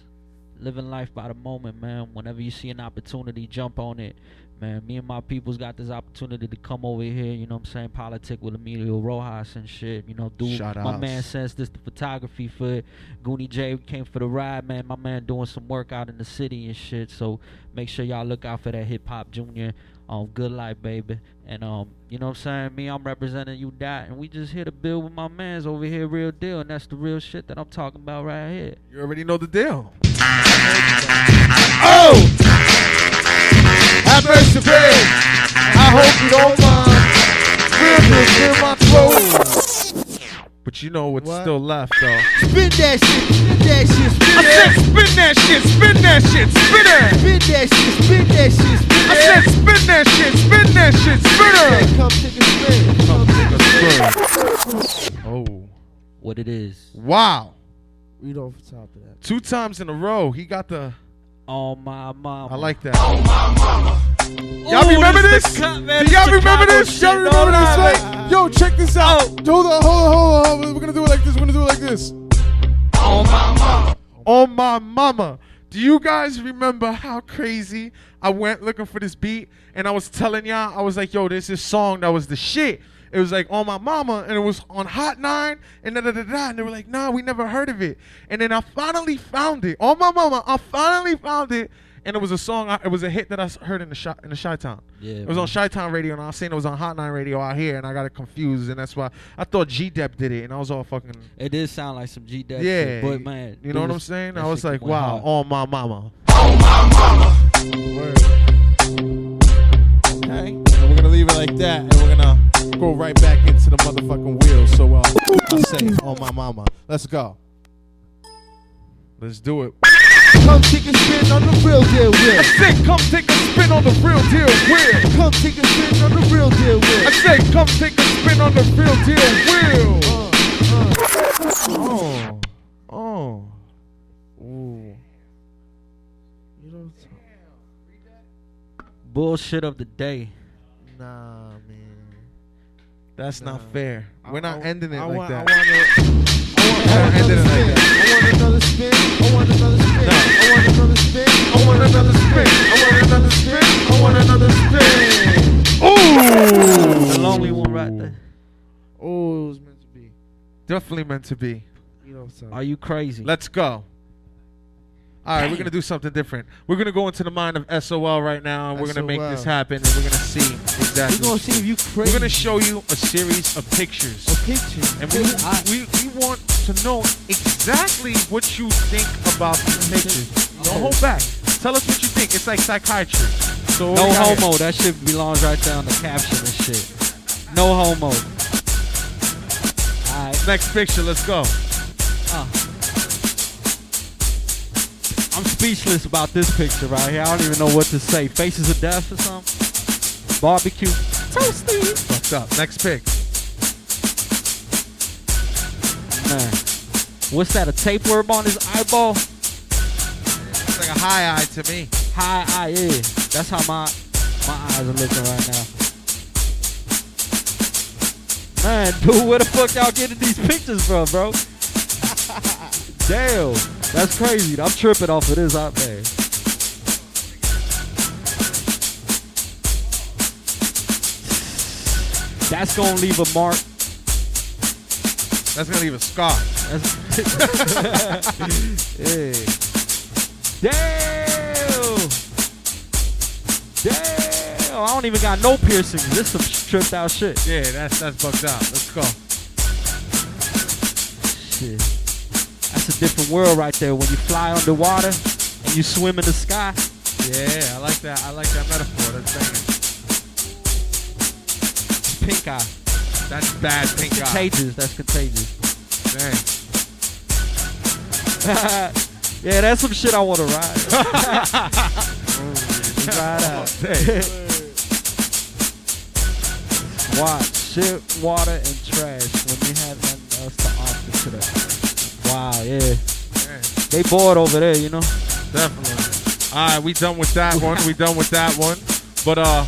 living life by the moment, man. Whenever you see an opportunity, jump on it. Man, me and my people's got this opportunity to come over here, you know what I'm saying, politic with Emilio Rojas and shit. You know, dude. Shout my outs. man says this the photography for. Goonie J came for the ride, man. My man doing some work out in the city and shit. So make sure y'all look out for that hip hop junior. Um, good life, baby. And um, you know what I'm saying? Me, I'm representing you that and we just here to build with my mans over here, real deal, and that's the real shit that I'm talking about right here. You already know the deal. Oh! Have mercy, babe. I hope you don't mind. Real deal, clear my throat. But you know what's What? still left, though. Spin that shit, spin that shit, spin I that said spin that shit, spin that shit, spin it. Spin that shit, spin that shit, spin I said spin that shit, spin that shit, spin it. Come take a spin. Come take a spin. Oh. What it is. Wow. Read off the top of that. Two times in a row, he got the. Oh my mama. I like that. Oh, y'all remember this? Do y'all remember this? Y'all remember this? Right? Yo, check this out. Hold on, hold on, hold on, hold on. We're gonna do it like this. We're gonna do it like this. On my mama. Oh my mama. Do you guys remember how crazy I went looking for this beat and I was telling y'all, I was like, yo, there's this song that was the shit. It was like on my mama and it was on Hot Nine and da da da da. And they were like, nah, we never heard of it. And then I finally found it. On my mama, I finally found it. And it was a song, I- it was a hit that I heard in the Chi- in the Chi Town. Yeah, it was on man. Chi Town radio, and I was saying it was on Hot Nine radio out here, and I got it confused, and that's why I thought G Dep did it, and I was all fucking It did sound like some G Dep yeah, shit, but man, you know what I'm saying? I was shit like, went wow, hard. on my mama. Okay. And we're gonna leave it like that, and we're gonna go right back into the motherfucking wheel. So uh, I say, on my mama. Let's go. Let's do it. Come take a spin on the real deal I wheel. said, come take a spin on the real deal wheel. Come take a spin on the real deal wheel. I wheel. said, come take a spin on the real deal wheel. Uh, uh. Oh, oh, ooh. Bullshit of the day. nah, man. That's Nah. not fair. We're not I- ending it I like want, that. I want, We're not I want another spin. I want another spin. I want another spin. No. I want another spin. I want another spin. I want another spin. I want another spin. Ooh. The lonely one right there. Oh, it was meant to be. Definitely meant to be. You know what I'm saying? Are you crazy? Let's go. All right, we're gonna do something different. We're gonna go into the mind of SOL right now, and we're gonna make this happen, and we're gonna see exactly. We're gonna see if you crazy. We're gonna show you a series of pictures, A picture. and we, we we want to know exactly what you think about these pictures. Oh. Don't hold back. Tell us what you think. It's like psychiatry. So No got here? homo. That shit belongs right there on the caption and shit. No homo. Alright. Next picture. Let's go. Speechless about this picture right here. I don't even know what to say. Faces of death or something? Barbecue. Toasty. Fucked up. Next pic. Man. What's that? A tapeworm on his eyeball? It's like a high eye to me. High eye, yeah. That's how my my eyes are looking right now. Man, dude, where the fuck y'all getting these pictures from, bro? Damn, that's crazy. I'm tripping off of this out there. That's gonna leave a mark. That's gonna leave a scar. That's yeah. Damn. Damn. I don't even got no piercings. This some stripped out shit. Yeah, that's that's bugged out. Let's go. Shit. That's a different world right there. When you fly underwater and you swim in the sky. Yeah, I like that. I like that metaphor. That's banging. Pink eye. That's bad pink eye. Contagious. That's contagious. Dang. yeah, that's some shit I want to ride. ride out. Watch shit, water, and trash when you have nothing else to offer to them. Wow, yeah. They bored over there, you know. Definitely. All right, we done with that one. We done with that one. But uh,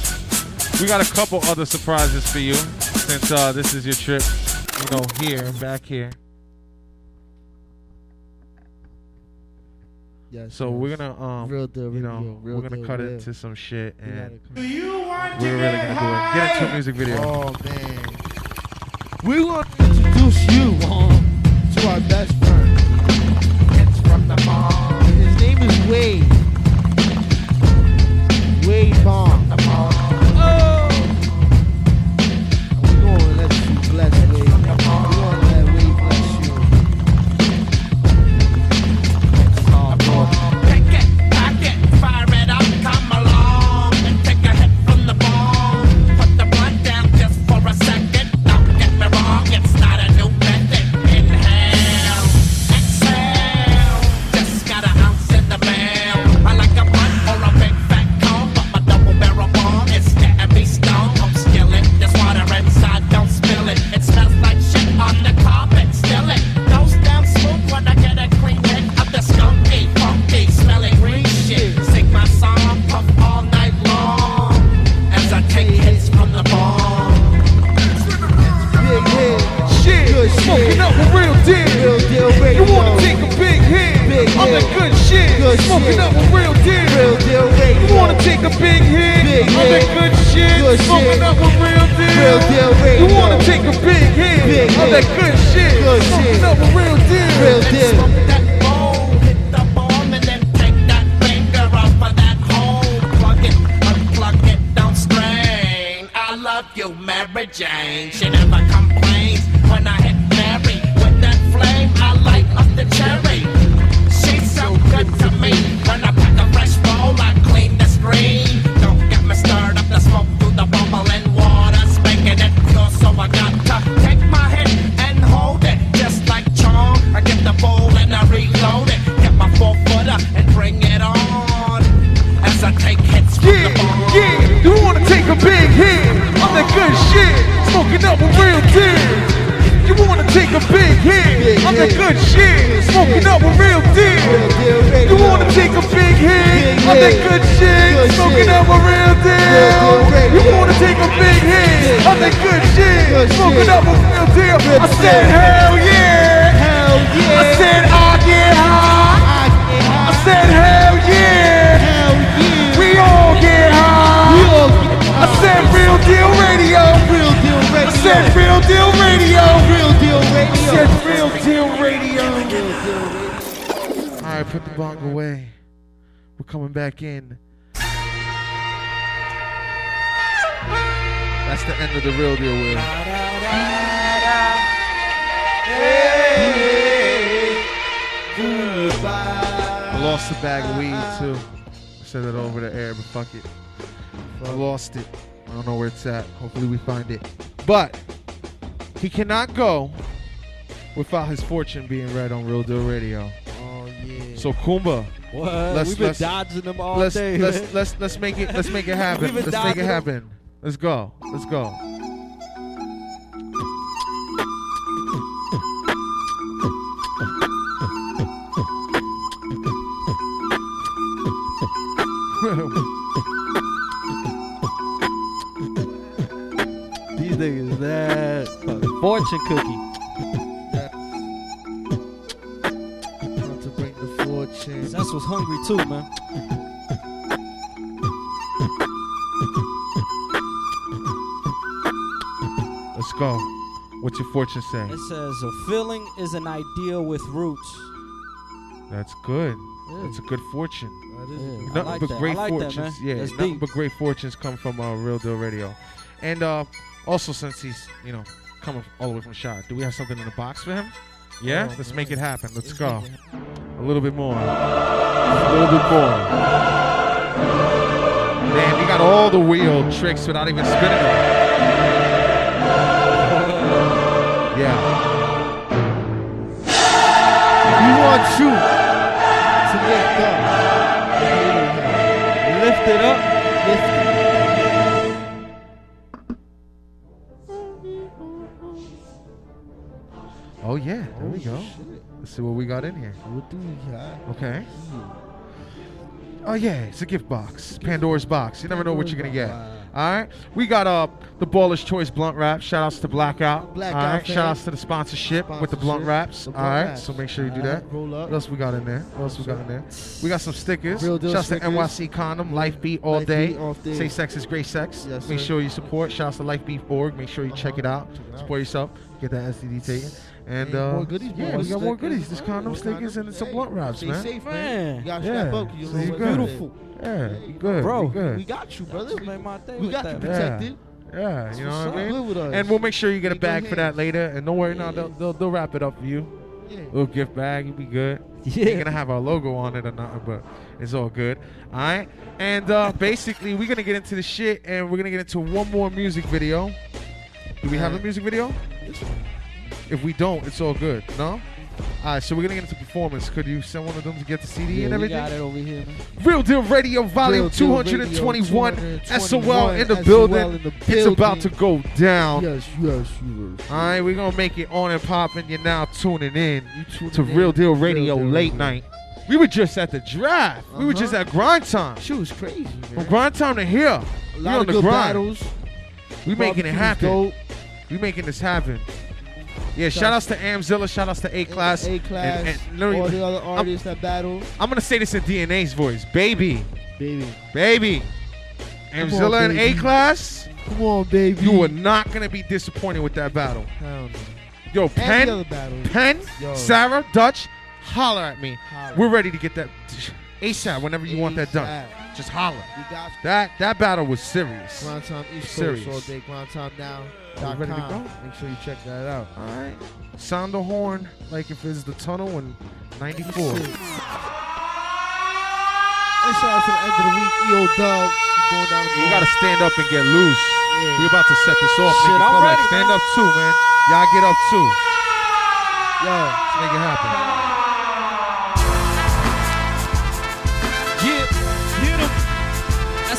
we got a couple other surprises for you since uh this is your trip, you know, here back here. Yes. So we're gonna um, Real deal you know, real we're gonna deal cut real. into some shit We gotta and come- we're really gonna do it. Get into a music video. Oh man. We want to introduce you to our best friend. The bomb. His name is Wade. Wade Bomb. Cannot go without his fortune being read on Real Deal Radio. Oh yeah. So Kumba, What? We've been dodging them all let's, day, Let's, let's let's make it let's make it happen. Let's make it dodging them. happen. Let's go. Let's go. Fortune cookie. Time to bring the fortune. That's what's hungry too, man. Let's go. What's your fortune say? It says a feeling is an idea with roots. That's good. Yeah. That's a good fortune. That is Yeah, I Nothing like but that. I great like that, fortunes. man. yeah, That's nothing deep. but great fortunes come from uh, Real Deal Radio. And uh, also, since he's you know coming all the way from Shot, do we have something in the box for him? Yeah, Oh, let's man. make it happen. Let's go. A little bit more. A little bit more. Damn, you got all the wheel tricks without even spinning them. Yeah. We want you to lift up. Lift it up. Oh yeah, there we go. Let's see what we got in here. What do we got? Okay. Oh yeah, it's a gift box. Pandora's box. You never know what you're gonna get. All right. We got uh the Baller's Choice blunt wrap. Shout outs to Blackout. Blackout All right. Shout outs to the sponsorship, with the blunt wraps. The blunt right. wraps. So make sure you do that. roll up. What else we got in there? What else we got in there? We got some stickers. Real deal Shouts to. NYC Condom, Life Beat all Life day. Beat. Say sex is great sex. Yes, Make sure you support. Shouts to lifebeat.org. Make sure you check it out. Check it out. Support yourself. Get that STD taken. And And uh, more goodies, yeah, more we got more goodies. There's condom More stickers and some blunt wraps, Stay man. safe, man. Man. You gotta Yeah. strap up. 'cause You So know you what's good. Beautiful. Yeah, you good. Bro. We got you, brother. Made my day We got you protected. Yeah, you know what. I mean. Good with us. And we'll make sure you get a bag for that later. And don't worry, no, they'll, they'll they'll wrap it up for you. Yeah. Little gift bag, you'll be good. Yeah. Ain't gonna have our logo on it or nothing, but it's all good. All right. And uh, basically, we're gonna get into the shit, and we're gonna get into one more music video. Do we have a music video? If we don't, it's all good. No. All right, so we're gonna get into performance. Could you send one of them to get the CD Yeah, and we everything? got it over here, man. Real Deal Radio Volume Real Deal 221. Radio, SOL in the 221, building. In the It's about to go down. Yes, yes, yes. All right, we're gonna make it on and pop, and You're now tuning in tuning to in. Real Deal Radio Deal late Radio. night. We were just at the draft. We were just Uh-huh. at grind time. She was crazy, From man. grind time to here. A we lot on of the good grind. battles. We making it happen. We making this happen. Yeah, shout outs to Amzilla, shout outs to A Class. A class. And, and all the other I'm- artists that battle. I'm gonna say this in DNA's voice. Baby. Baby. Baby. On, Amzilla and A Class. Come on, baby. you are not gonna be disappointed with that battle. Hell no. Yo, Penn, the other battles. Penn, Yo. Sarah, Dutch, holler at me. Holler. We're ready to get that ASAP whenever you want that done. ASAP. Just holler. We got you. That that battle was serious. Grind Time East Serious. Coast all day. Grind Time now. You ready to go? Make sure you check that out. All right. Sound the horn like if it's the tunnel in 94. And shout out to the end of the week, EO Dub. Going down You gotta stand up and get loose. Yeah. We about to set this off. Shit, Make it I'm ready, stand man. up too, man. Y'all get up too. Yo, Let's make it happen.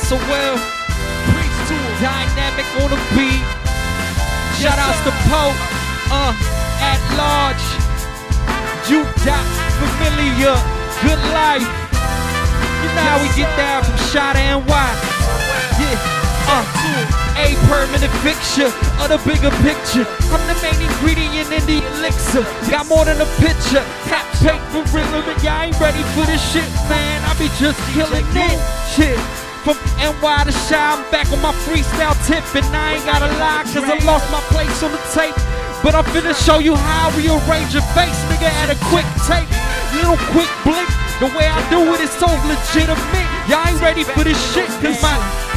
SOL. Preach to him. Dynamic on the beat. Shout outs to Pope. Uh, at large. You got familiar. Good life. You know how we get down from shot and why. Yeah, uh, a permanent fixture of the bigger picture. I'm the main ingredient in the elixir. Got more than a picture. Tap paper rhythm, and y'all ain't ready for this shit, man. I be just killing it. Shit. From NY to Shy, I'm back on my freestyle tip, and I ain't gotta lie, cause I lost my place on the tape. But I'm finna show you how we arrange your face, nigga, at a quick tape. Little quick blink, The way I do it is so legitimate. Y'all ain't ready for this shit, cause my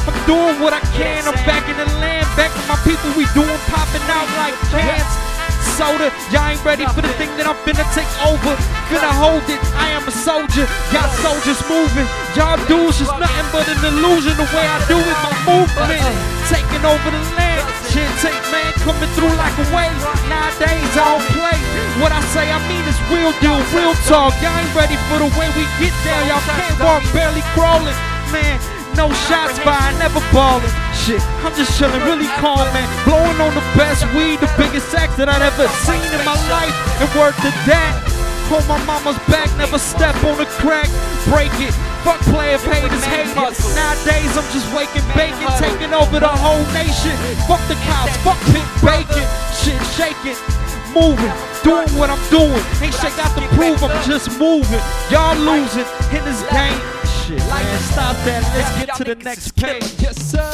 I'm doing what I can. I'm back in the land, back with my people. We doing popping out like cans. Soda, y'all ain't ready for the thing that I'm finna take over. Finna hold it, I am a soldier. Got soldiers moving. Y'all dudes is nothing but an illusion. The way I do it, my movement. Uh-uh. Taking over the land. Shit, take man coming through like a wave. Nowadays, I don't play. What I say, I mean it's real deal, real talk. Y'all ain't ready for the way we get down. Y'all can't walk, barely crawling. Man, no shots fired, never ballin'. Shit, I'm just chillin', really calm, man. Blowing on the best weed, the biggest sax that I've ever seen in my life. And work to that. Hold my mama's back, never step on the crack. Break it. Fuck play if haters hate it. Nowadays I'm just waking bacon, taking over the whole nation. Fuck the cops, fuck pink bacon. Shit shaking, moving, doing what I'm doing. Ain't shit got to prove, I'm just moving. Y'all losing in this game. Shit, man, stop that. Let's get to the next page. Yes, sir.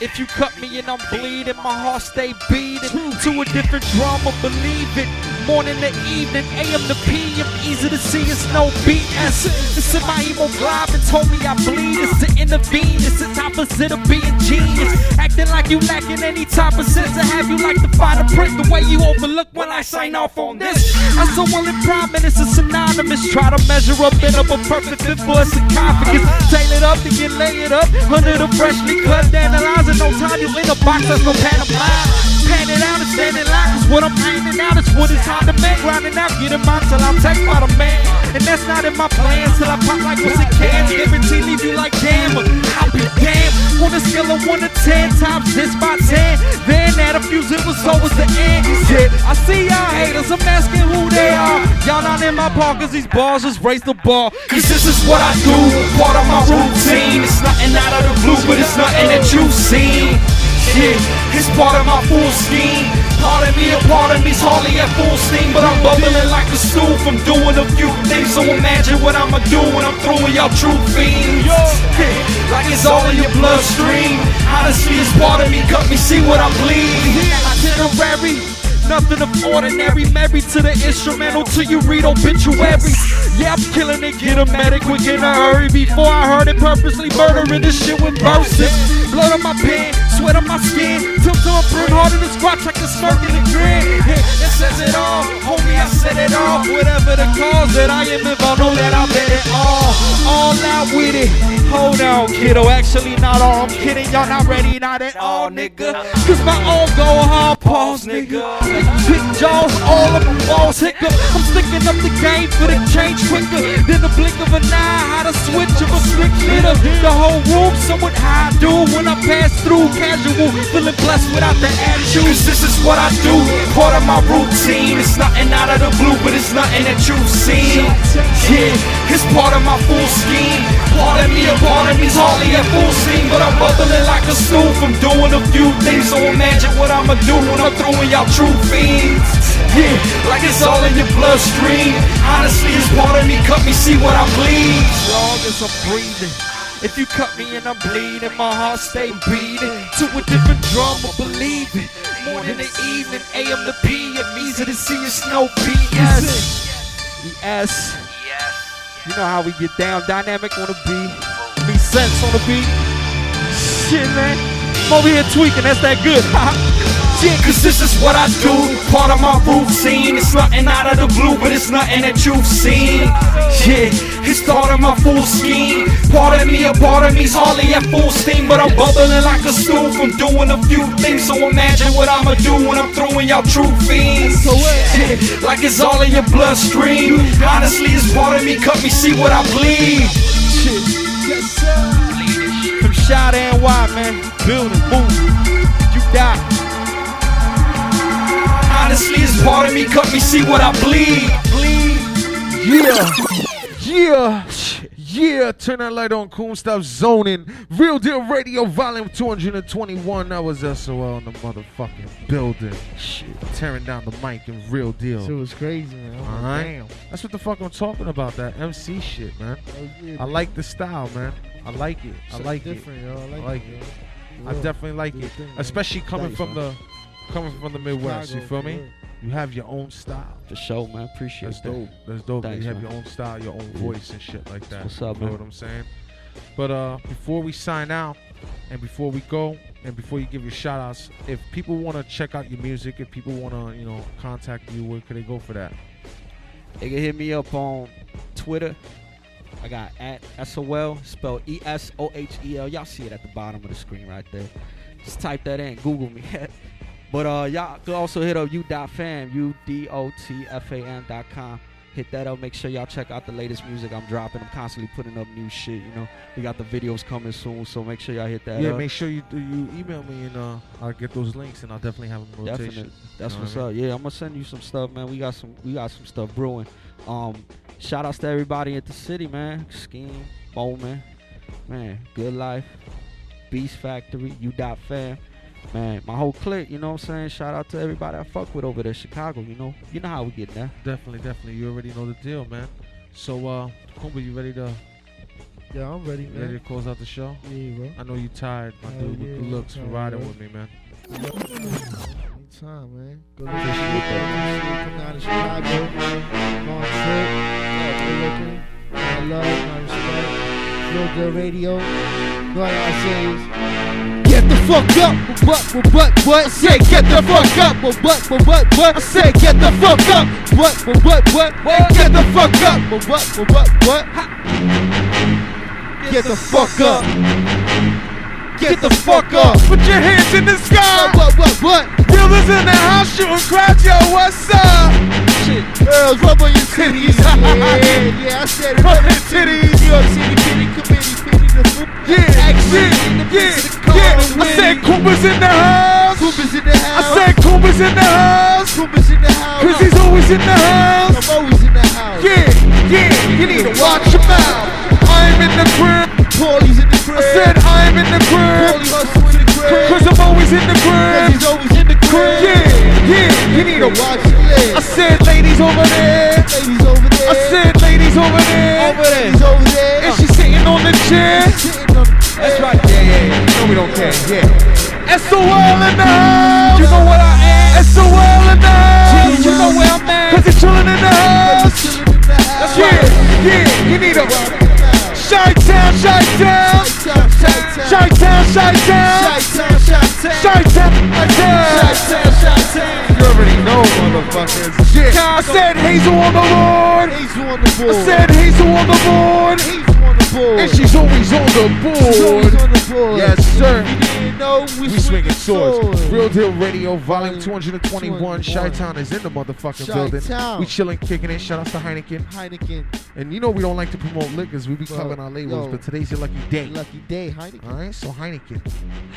If you cut me and I'm bleeding, my heart stay beating to a different drama, believe it. Morning to evening, AM to PM, easy to see, it's no BS. It's in my hemoglobin, told me I bleed. It's to intervene, it's the opposite of being genius. Acting like you lacking any type of sense to have you like to find print the way you overlook when I sign off on this. I'm so well in and it's a synonymous. Try to measure up and up a perfect fit for a sarcophagus. Tail it up and get lay it up under the freshly cut. And no time you in a box, that's no pantomime. Pan it out and stand in line, cause what I'm aiming out is what is hard to make. Grinding out, getting mine till I'm taken by the man. And that's not in my plans till I pop like what's it can. Guarantee leave you like damn. I'll be damn. On a scale of 1 to 10 times this by 10. Then a zippers, so was the end. Yeah, I see y'all haters, I'm asking who they are. Y'all not in my park, cause these balls just raise the bar. Cause this is what I do, part of my routine. It's nothing out of the blue, but it's nothing that you've seen. Yeah, it's part of my full scheme. Part of me, a part of me's hardly at full steam, but I'm bubbling like a stew from doing a few things. So imagine what I'ma do when I'm throwing y'all true fiends. Like it's all in your bloodstream. Honestly, it's part of me. Cut me, see what I bleed. Itinerary. Nothing of ordinary, married to the instrumental till you read obituaries. Yeah, I'm killing it, get a medic quick in a hurry. Before I heard it, purposely murdering this shit with verses. Blood on my pen, sweat on my skin. Till I burn harder than squatch like a smirk in the grin. It says it all, homie, I said it all. Whatever the cause that I am, if I know that I bet it all. All out with it. Hold on, kiddo. Actually, not all. I'm kidding, y'all not ready, not at all, nigga. Cause my all go hard pause, nigga. Big jaws, all of them balls hiccup. I'm sticking up the game for the change quicker than the blink of an eye. How to switch of a flick lit the whole room. Somewhat I do when I pass through casual, feeling blessed without the attitude. This is what I do, part of my routine. It's nothing out of the blue, but it's nothing that you've seen. Yeah, it's part of my full scheme. Part of me, a part of me's hardly at full steam, but I'm from doing a few things. So imagine what I'ma do when I'm throwing y'all true fiends. Yeah, like it's all in your bloodstream. Honestly, it's part of me. Cut me, see what I bleed. As long as I'm breathing. If you cut me and I'm bleeding, my heart stay beating to a different drum, believe it. Morning to evening, AM to PM, easy to see it's no BS. Yes. You know how we get down, dynamic on the beat, me sense on the beat. Shit, man. I'm over here tweaking, that's that good. Yeah, cause this is what I do, part of my routine. It's nothing out of the blue, but it's nothing that you've seen. Yeah, it's part of my full scheme. Part of me, a part of me's hardly at full steam, but I'm bubbling like a stew from doing a few things. So imagine what I'ma do when I'm throwing y'all true fiends. Yeah, like it's all in your bloodstream. Honestly, it's part of me. Cut me, see what I bleed. Yes, sir. From Shot and Why, man. Building, boom. You die. Honestly, it's part of me. Cut me, see what I bleed. Bleed. Yeah, yeah, yeah. Turn that light on, cool. Stop zoning. Real Deal Radio, Volume 221. That was SOL in the motherfucking building. Shit, tearing down the mic in Real Deal. It was crazy, man. I was All like, right, Damn. that's what the fuck I'm talking about. That MC shit, man. yeah, I man. like the style, man. I like it. I Something like different, it. yo. I like like it, it. I definitely like Do it, thing, especially coming from the coming from the Midwest. You feel for me? You have your own style. For sure, man. Appreciate it. That's that. dope. That's dope. Thanks, you have man. your own style, your own Yeah. voice and shit like that. what's up, you know man. what I'm saying? But uh, before we sign out and before we go and before you give your shout outs, if people want to check out your music, if people want to, you know, contact you, where could they go for that? They can hit me up on Twitter. I got at SOL, spelled E S O H E L. Y'all see it at the bottom of the screen right there. Just type that in, Google me. but uh, y'all could also hit up u.fam, U D O T F A M dot com. Hit that up. Make sure y'all check out the latest music I'm dropping. I'm constantly putting up new shit. You know, we got the videos coming soon, so make sure y'all hit that yeah, up. make sure you do, you email me and uh, I'll get those links and I'll definitely have them rotation. Definitely. That's You know what's what I up. Yeah, I'm gonna send you some stuff, man. We got some we got some stuff brewing. Um shout outs to everybody at the city, man. Scheme, Bowman, man, Good Life, Beast Factory, U dot fam. Man, my whole clique, you know what I'm saying? Shout out to everybody I fuck with over there, Chicago, you know. You know how we get there. Definitely, definitely. You already know the deal, man. So, uh, Kumba, you ready to Yeah, I'm ready, man. ready to close out the show? Yeah, bro. I know you tired, my Hell dude, with the looks for I'm riding tired, with me, man. Anytime, man. Go to Come down to Chicago. Go on trip. Yeah, good. My love, my respect. Real good radio. All I gotta say get the fuck up. What, what, what, what? I say, get the fuck up. What, what, what, what, what? I say, get the fuck up. What, what, what, what? Hey, get the fuck up. What, what, what, what, what? Get the fuck up. Get the fuck up. Put your hands in the sky. What, what, what? Wheelers in the house shooting crowds, yo, what's up? Shit. Girls, rub on your titties. yeah, yeah, I said it. Rub your titties. New York City Pity Committee, pity the food. Yeah, yeah, yeah, yeah. I said Cooper's in the house. Cooper's in the house. I said Cooper's in the house. Cooper's in the house. Cause he's always in the house. I'm always in the house. Yeah, yeah, you need to watch your mouth. I'm in the crib. Paulie's in the crib. I said I'm in the crib. Paulie hustle in the crib. Cause I'm always in the Cause he's always in the crib. Yeah, yeah, you need to watch your I said ladies over there. Ladies over there. I said ladies over there. over there. Ladies over there. And she's sitting on the chair. That's right. Yeah, yeah, yeah. You know we don't care. Yeah. SOL in the house. You know what I am. SOL in the house. You know where I'm at. Cause it's chilling in the house. The house. Yeah, yeah. You need a Chi Town, Chi Town. Chi Town, Chi Town. Chi Town, Chi Town. You already know, motherfuckers. Yeah. I said Hazel on the board. Hazel on the board. I said Hazel on the board. Hazel on the board. And she's always on the She's always on the board. Yes, sir. Know we, We swinging swords. swords. Real Deal Radio, Volume Volume 221. 221. Chi Town is in the motherfucking building. We chilling, kicking it. Shout out to Heineken. Heineken. And you know we don't like to promote liquors. We be Well, covering our labels, yo. but today's your lucky day. Lucky day, Heineken. All right, so Heineken.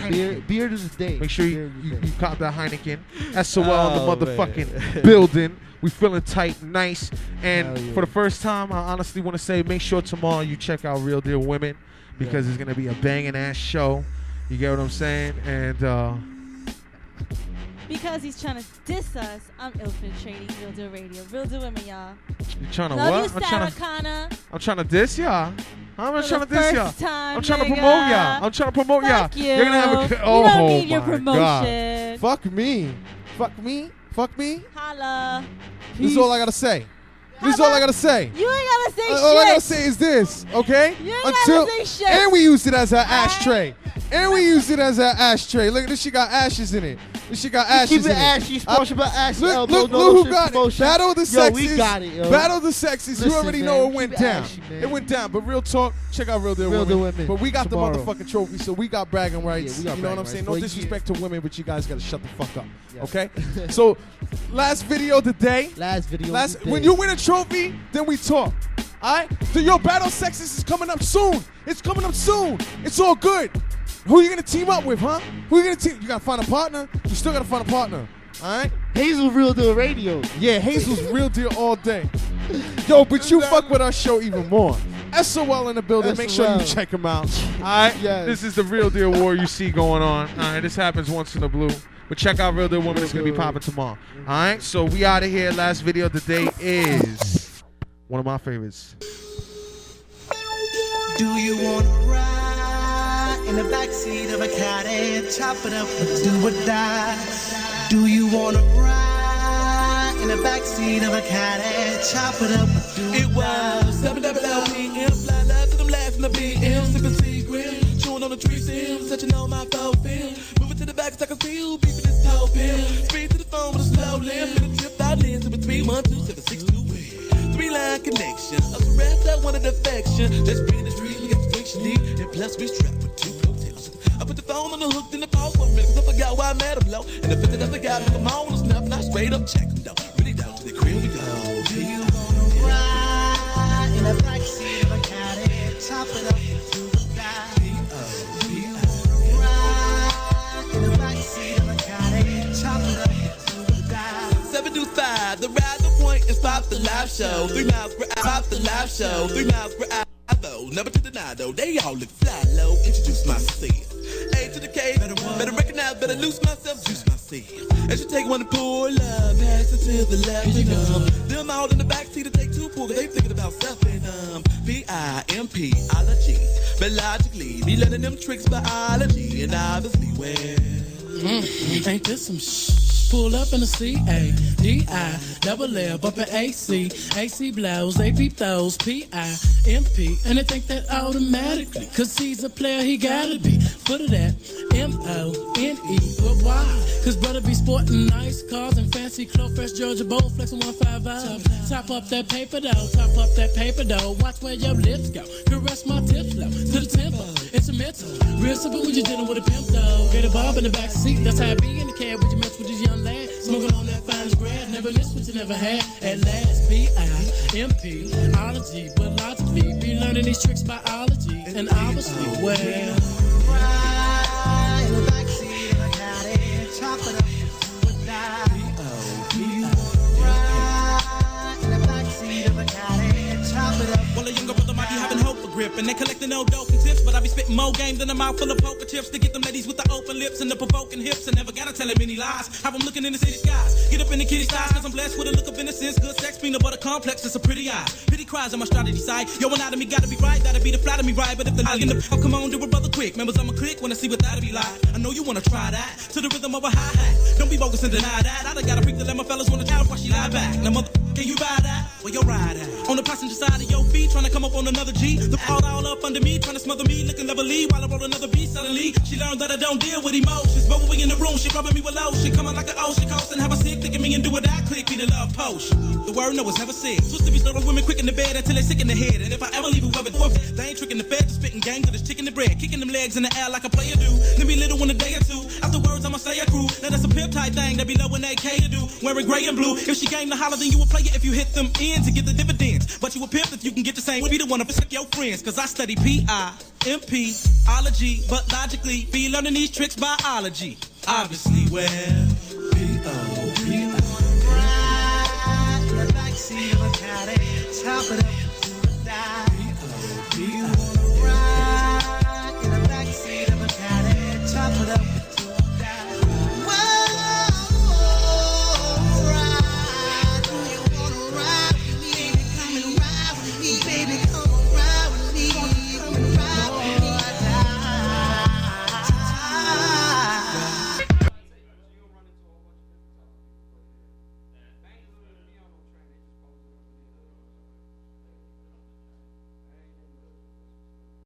Beer, Heineken. beer to the day. Make sure you, you, you cop that Heineken. SOL in Oh, the motherfucking building. We feeling tight, nice. And yeah. for the first time, I honestly want to say make sure tomorrow you check out Real Deal Women because it's going to be a banging ass show. You get what I'm saying? And uh, Because he's trying to diss us, I'm infiltrating Real Deal Radio. Real Deal Women, y'all. you're trying to Love what? you, I'm trying to. I'm trying to diss y'all. I'm not trying to diss y'all. time, I'm trying to promote y'all. I'm trying to promote y'all. You. You're gonna have a. You Oh don't need your promotion. God. Fuck me. Fuck me. Fuck me. Holla. This is all I gotta say. This is all I gotta say. You ain't gotta say Uh, shit. all I gotta say is this, okay? You ain't gotta say shit. and we used it as an ashtray. And we used it as an ashtray. Look, at this she got ashes in it. This shit got ashes keep it ashy, uh, sponsored by Ashy Look, Elbow, look, no look who got promotion. it. Battle of the Yo, sexes. we got it, yo. Battle of the sexes. you already man, know it went it down. ashy, it went down. But real talk, check out Real Deal Real Women. Deal Women. But we got Tomorrow. the motherfucking trophy, so we got bragging rights. Yeah, got you know what I'm saying? rights No disrespect to women, but you guys gotta shut the fuck up. Yeah. Okay? so last video today. Last video. Last the when you win a trophy, then we talk. Alright? So your battle sexes is coming up soon. It's coming up soon. It's all good. Who are you gonna team up with, huh? Who are you gonna team? You gotta find a partner. You still gotta find a partner. Alright? Hazel Real Deal Radio. Yeah, Hazel's real deal all day. Yo, but you fuck with our show even more. SOL in the building. Make sure you check him out. All right. Yes. This is the real deal war you see going on. All right, this happens once in a blue. But check out Real Deal Woman. It's gonna be popping tomorrow. All right, so we out of here. Last video of the day is one of my favorites. Do you want to ride in the backseat of a caddy? Chop it up and do or die. Do you want to ride in the backseat of a caddy, chop it up. It was double L P M. Fly love to them last in the BM. Sipping secret, chewing on the tree stem, touching on my faux film. Moving to the back so I can who beeping this toe pin. Speed to the phone with a slow limp. Been a trip out in eight. Three line connection. A caress I wanted affection. Just being the street, we got friction deep. And plus we strapped with two. I put the phone on the hook, then the for a. Cause I forgot why I met him low. And the 50 that I got, make them on snap. And I straight up check him though. Really down to the crib we go. Do you wanna ride in the backseat of a caddy, chop it up to the sky? Do you wanna ride in the backseat of a caddy, chop it up to the sky? Seven to five, the ride the point and stop the live show. Three miles per hour, stop the live show. Three miles per hour, though. Never to deny though. They all look fly low. Introduce myself. A to the K, better, better recognize, better loose myself, juice myself. As you take one to pull up, pass it to the left and um, them all in the back seat to take two 'cause they thinking about something. Um, P-I-M-P, ology, but logically, be learning them tricks biology, and obviously, well. Mm, ain't this some sh? Pull up in the C A D double L bumpin' AC AC blows they peep those P I M P. And they think that automatically cause he's a player he gotta be. Foot of that M O N E but why? Cause brother be sporting nice cars and fancy clothes fresh Georgia bowl flexing 155 top up that paper though top up that paper though watch where your lips go. Caress my tips low to the tempo it's a mental. Real simple when you're dealing with a pimp though. Get a bob in the back seat that's how I be in the cab. When you mess with this young lad? Smoking on that finest grad never miss what you never had. At last B-I-M-P ology but logically be learning these tricks biology and obviously well up? Well, a younger brother might be having hope grip, and they collecting no dope and tips, but I be spitting more game than a mouth full of poker chips to get them ladies with the open lips and the provoking hips, and never gotta tell them any lies. How I'm looking in the city skies, get up in the kitty skies, cause I'm blessed with a look of innocence, good sex, peanut butter complex, it's a pretty eye. Pity cries on my strategy side, yo, anatomy gotta be right, that'll be the flat of me right, but if the lie in the oh, come on, do it, brother, quick. Members, I'ma click when I see what that'll be like. I know you wanna try that to the rhythm of a hi hat. Don't be bogus and deny that. I done got a freak to let my fellas wanna try while she lie back. Now, mother, can you ride that? Well, you ride that. On the passenger side of your feet, trying to come up on another G. The all all up under me, trying to smother me, looking lovely while I roll another beat. Suddenly, she learned that I don't deal with emotions. But when we in the room, she rubbing me with lotion, coming like the ocean coast and have a sick, thinking me and do what I click, be the love potion. The word no was never said. Supposed to be slow women quick in the bed until they sick in the head. And if I ever leave do it, they ain't tricking the just spitting gang to this chicken and bread, kicking them legs in the air like a player do. Then be little in a day or two. Afterwards, I'ma say a crew. Now that's a pimp type thing that be low in AK to do. Wearing gray and blue. If she game to holler, then you will play it if you hit them ends and get the dividends. But you a pimp if you can get the same. Be the one to fuck your friends cause I study PI, MP, ology, but logically be learning these tricks biology. Obviously, well, P-O, P-O. The.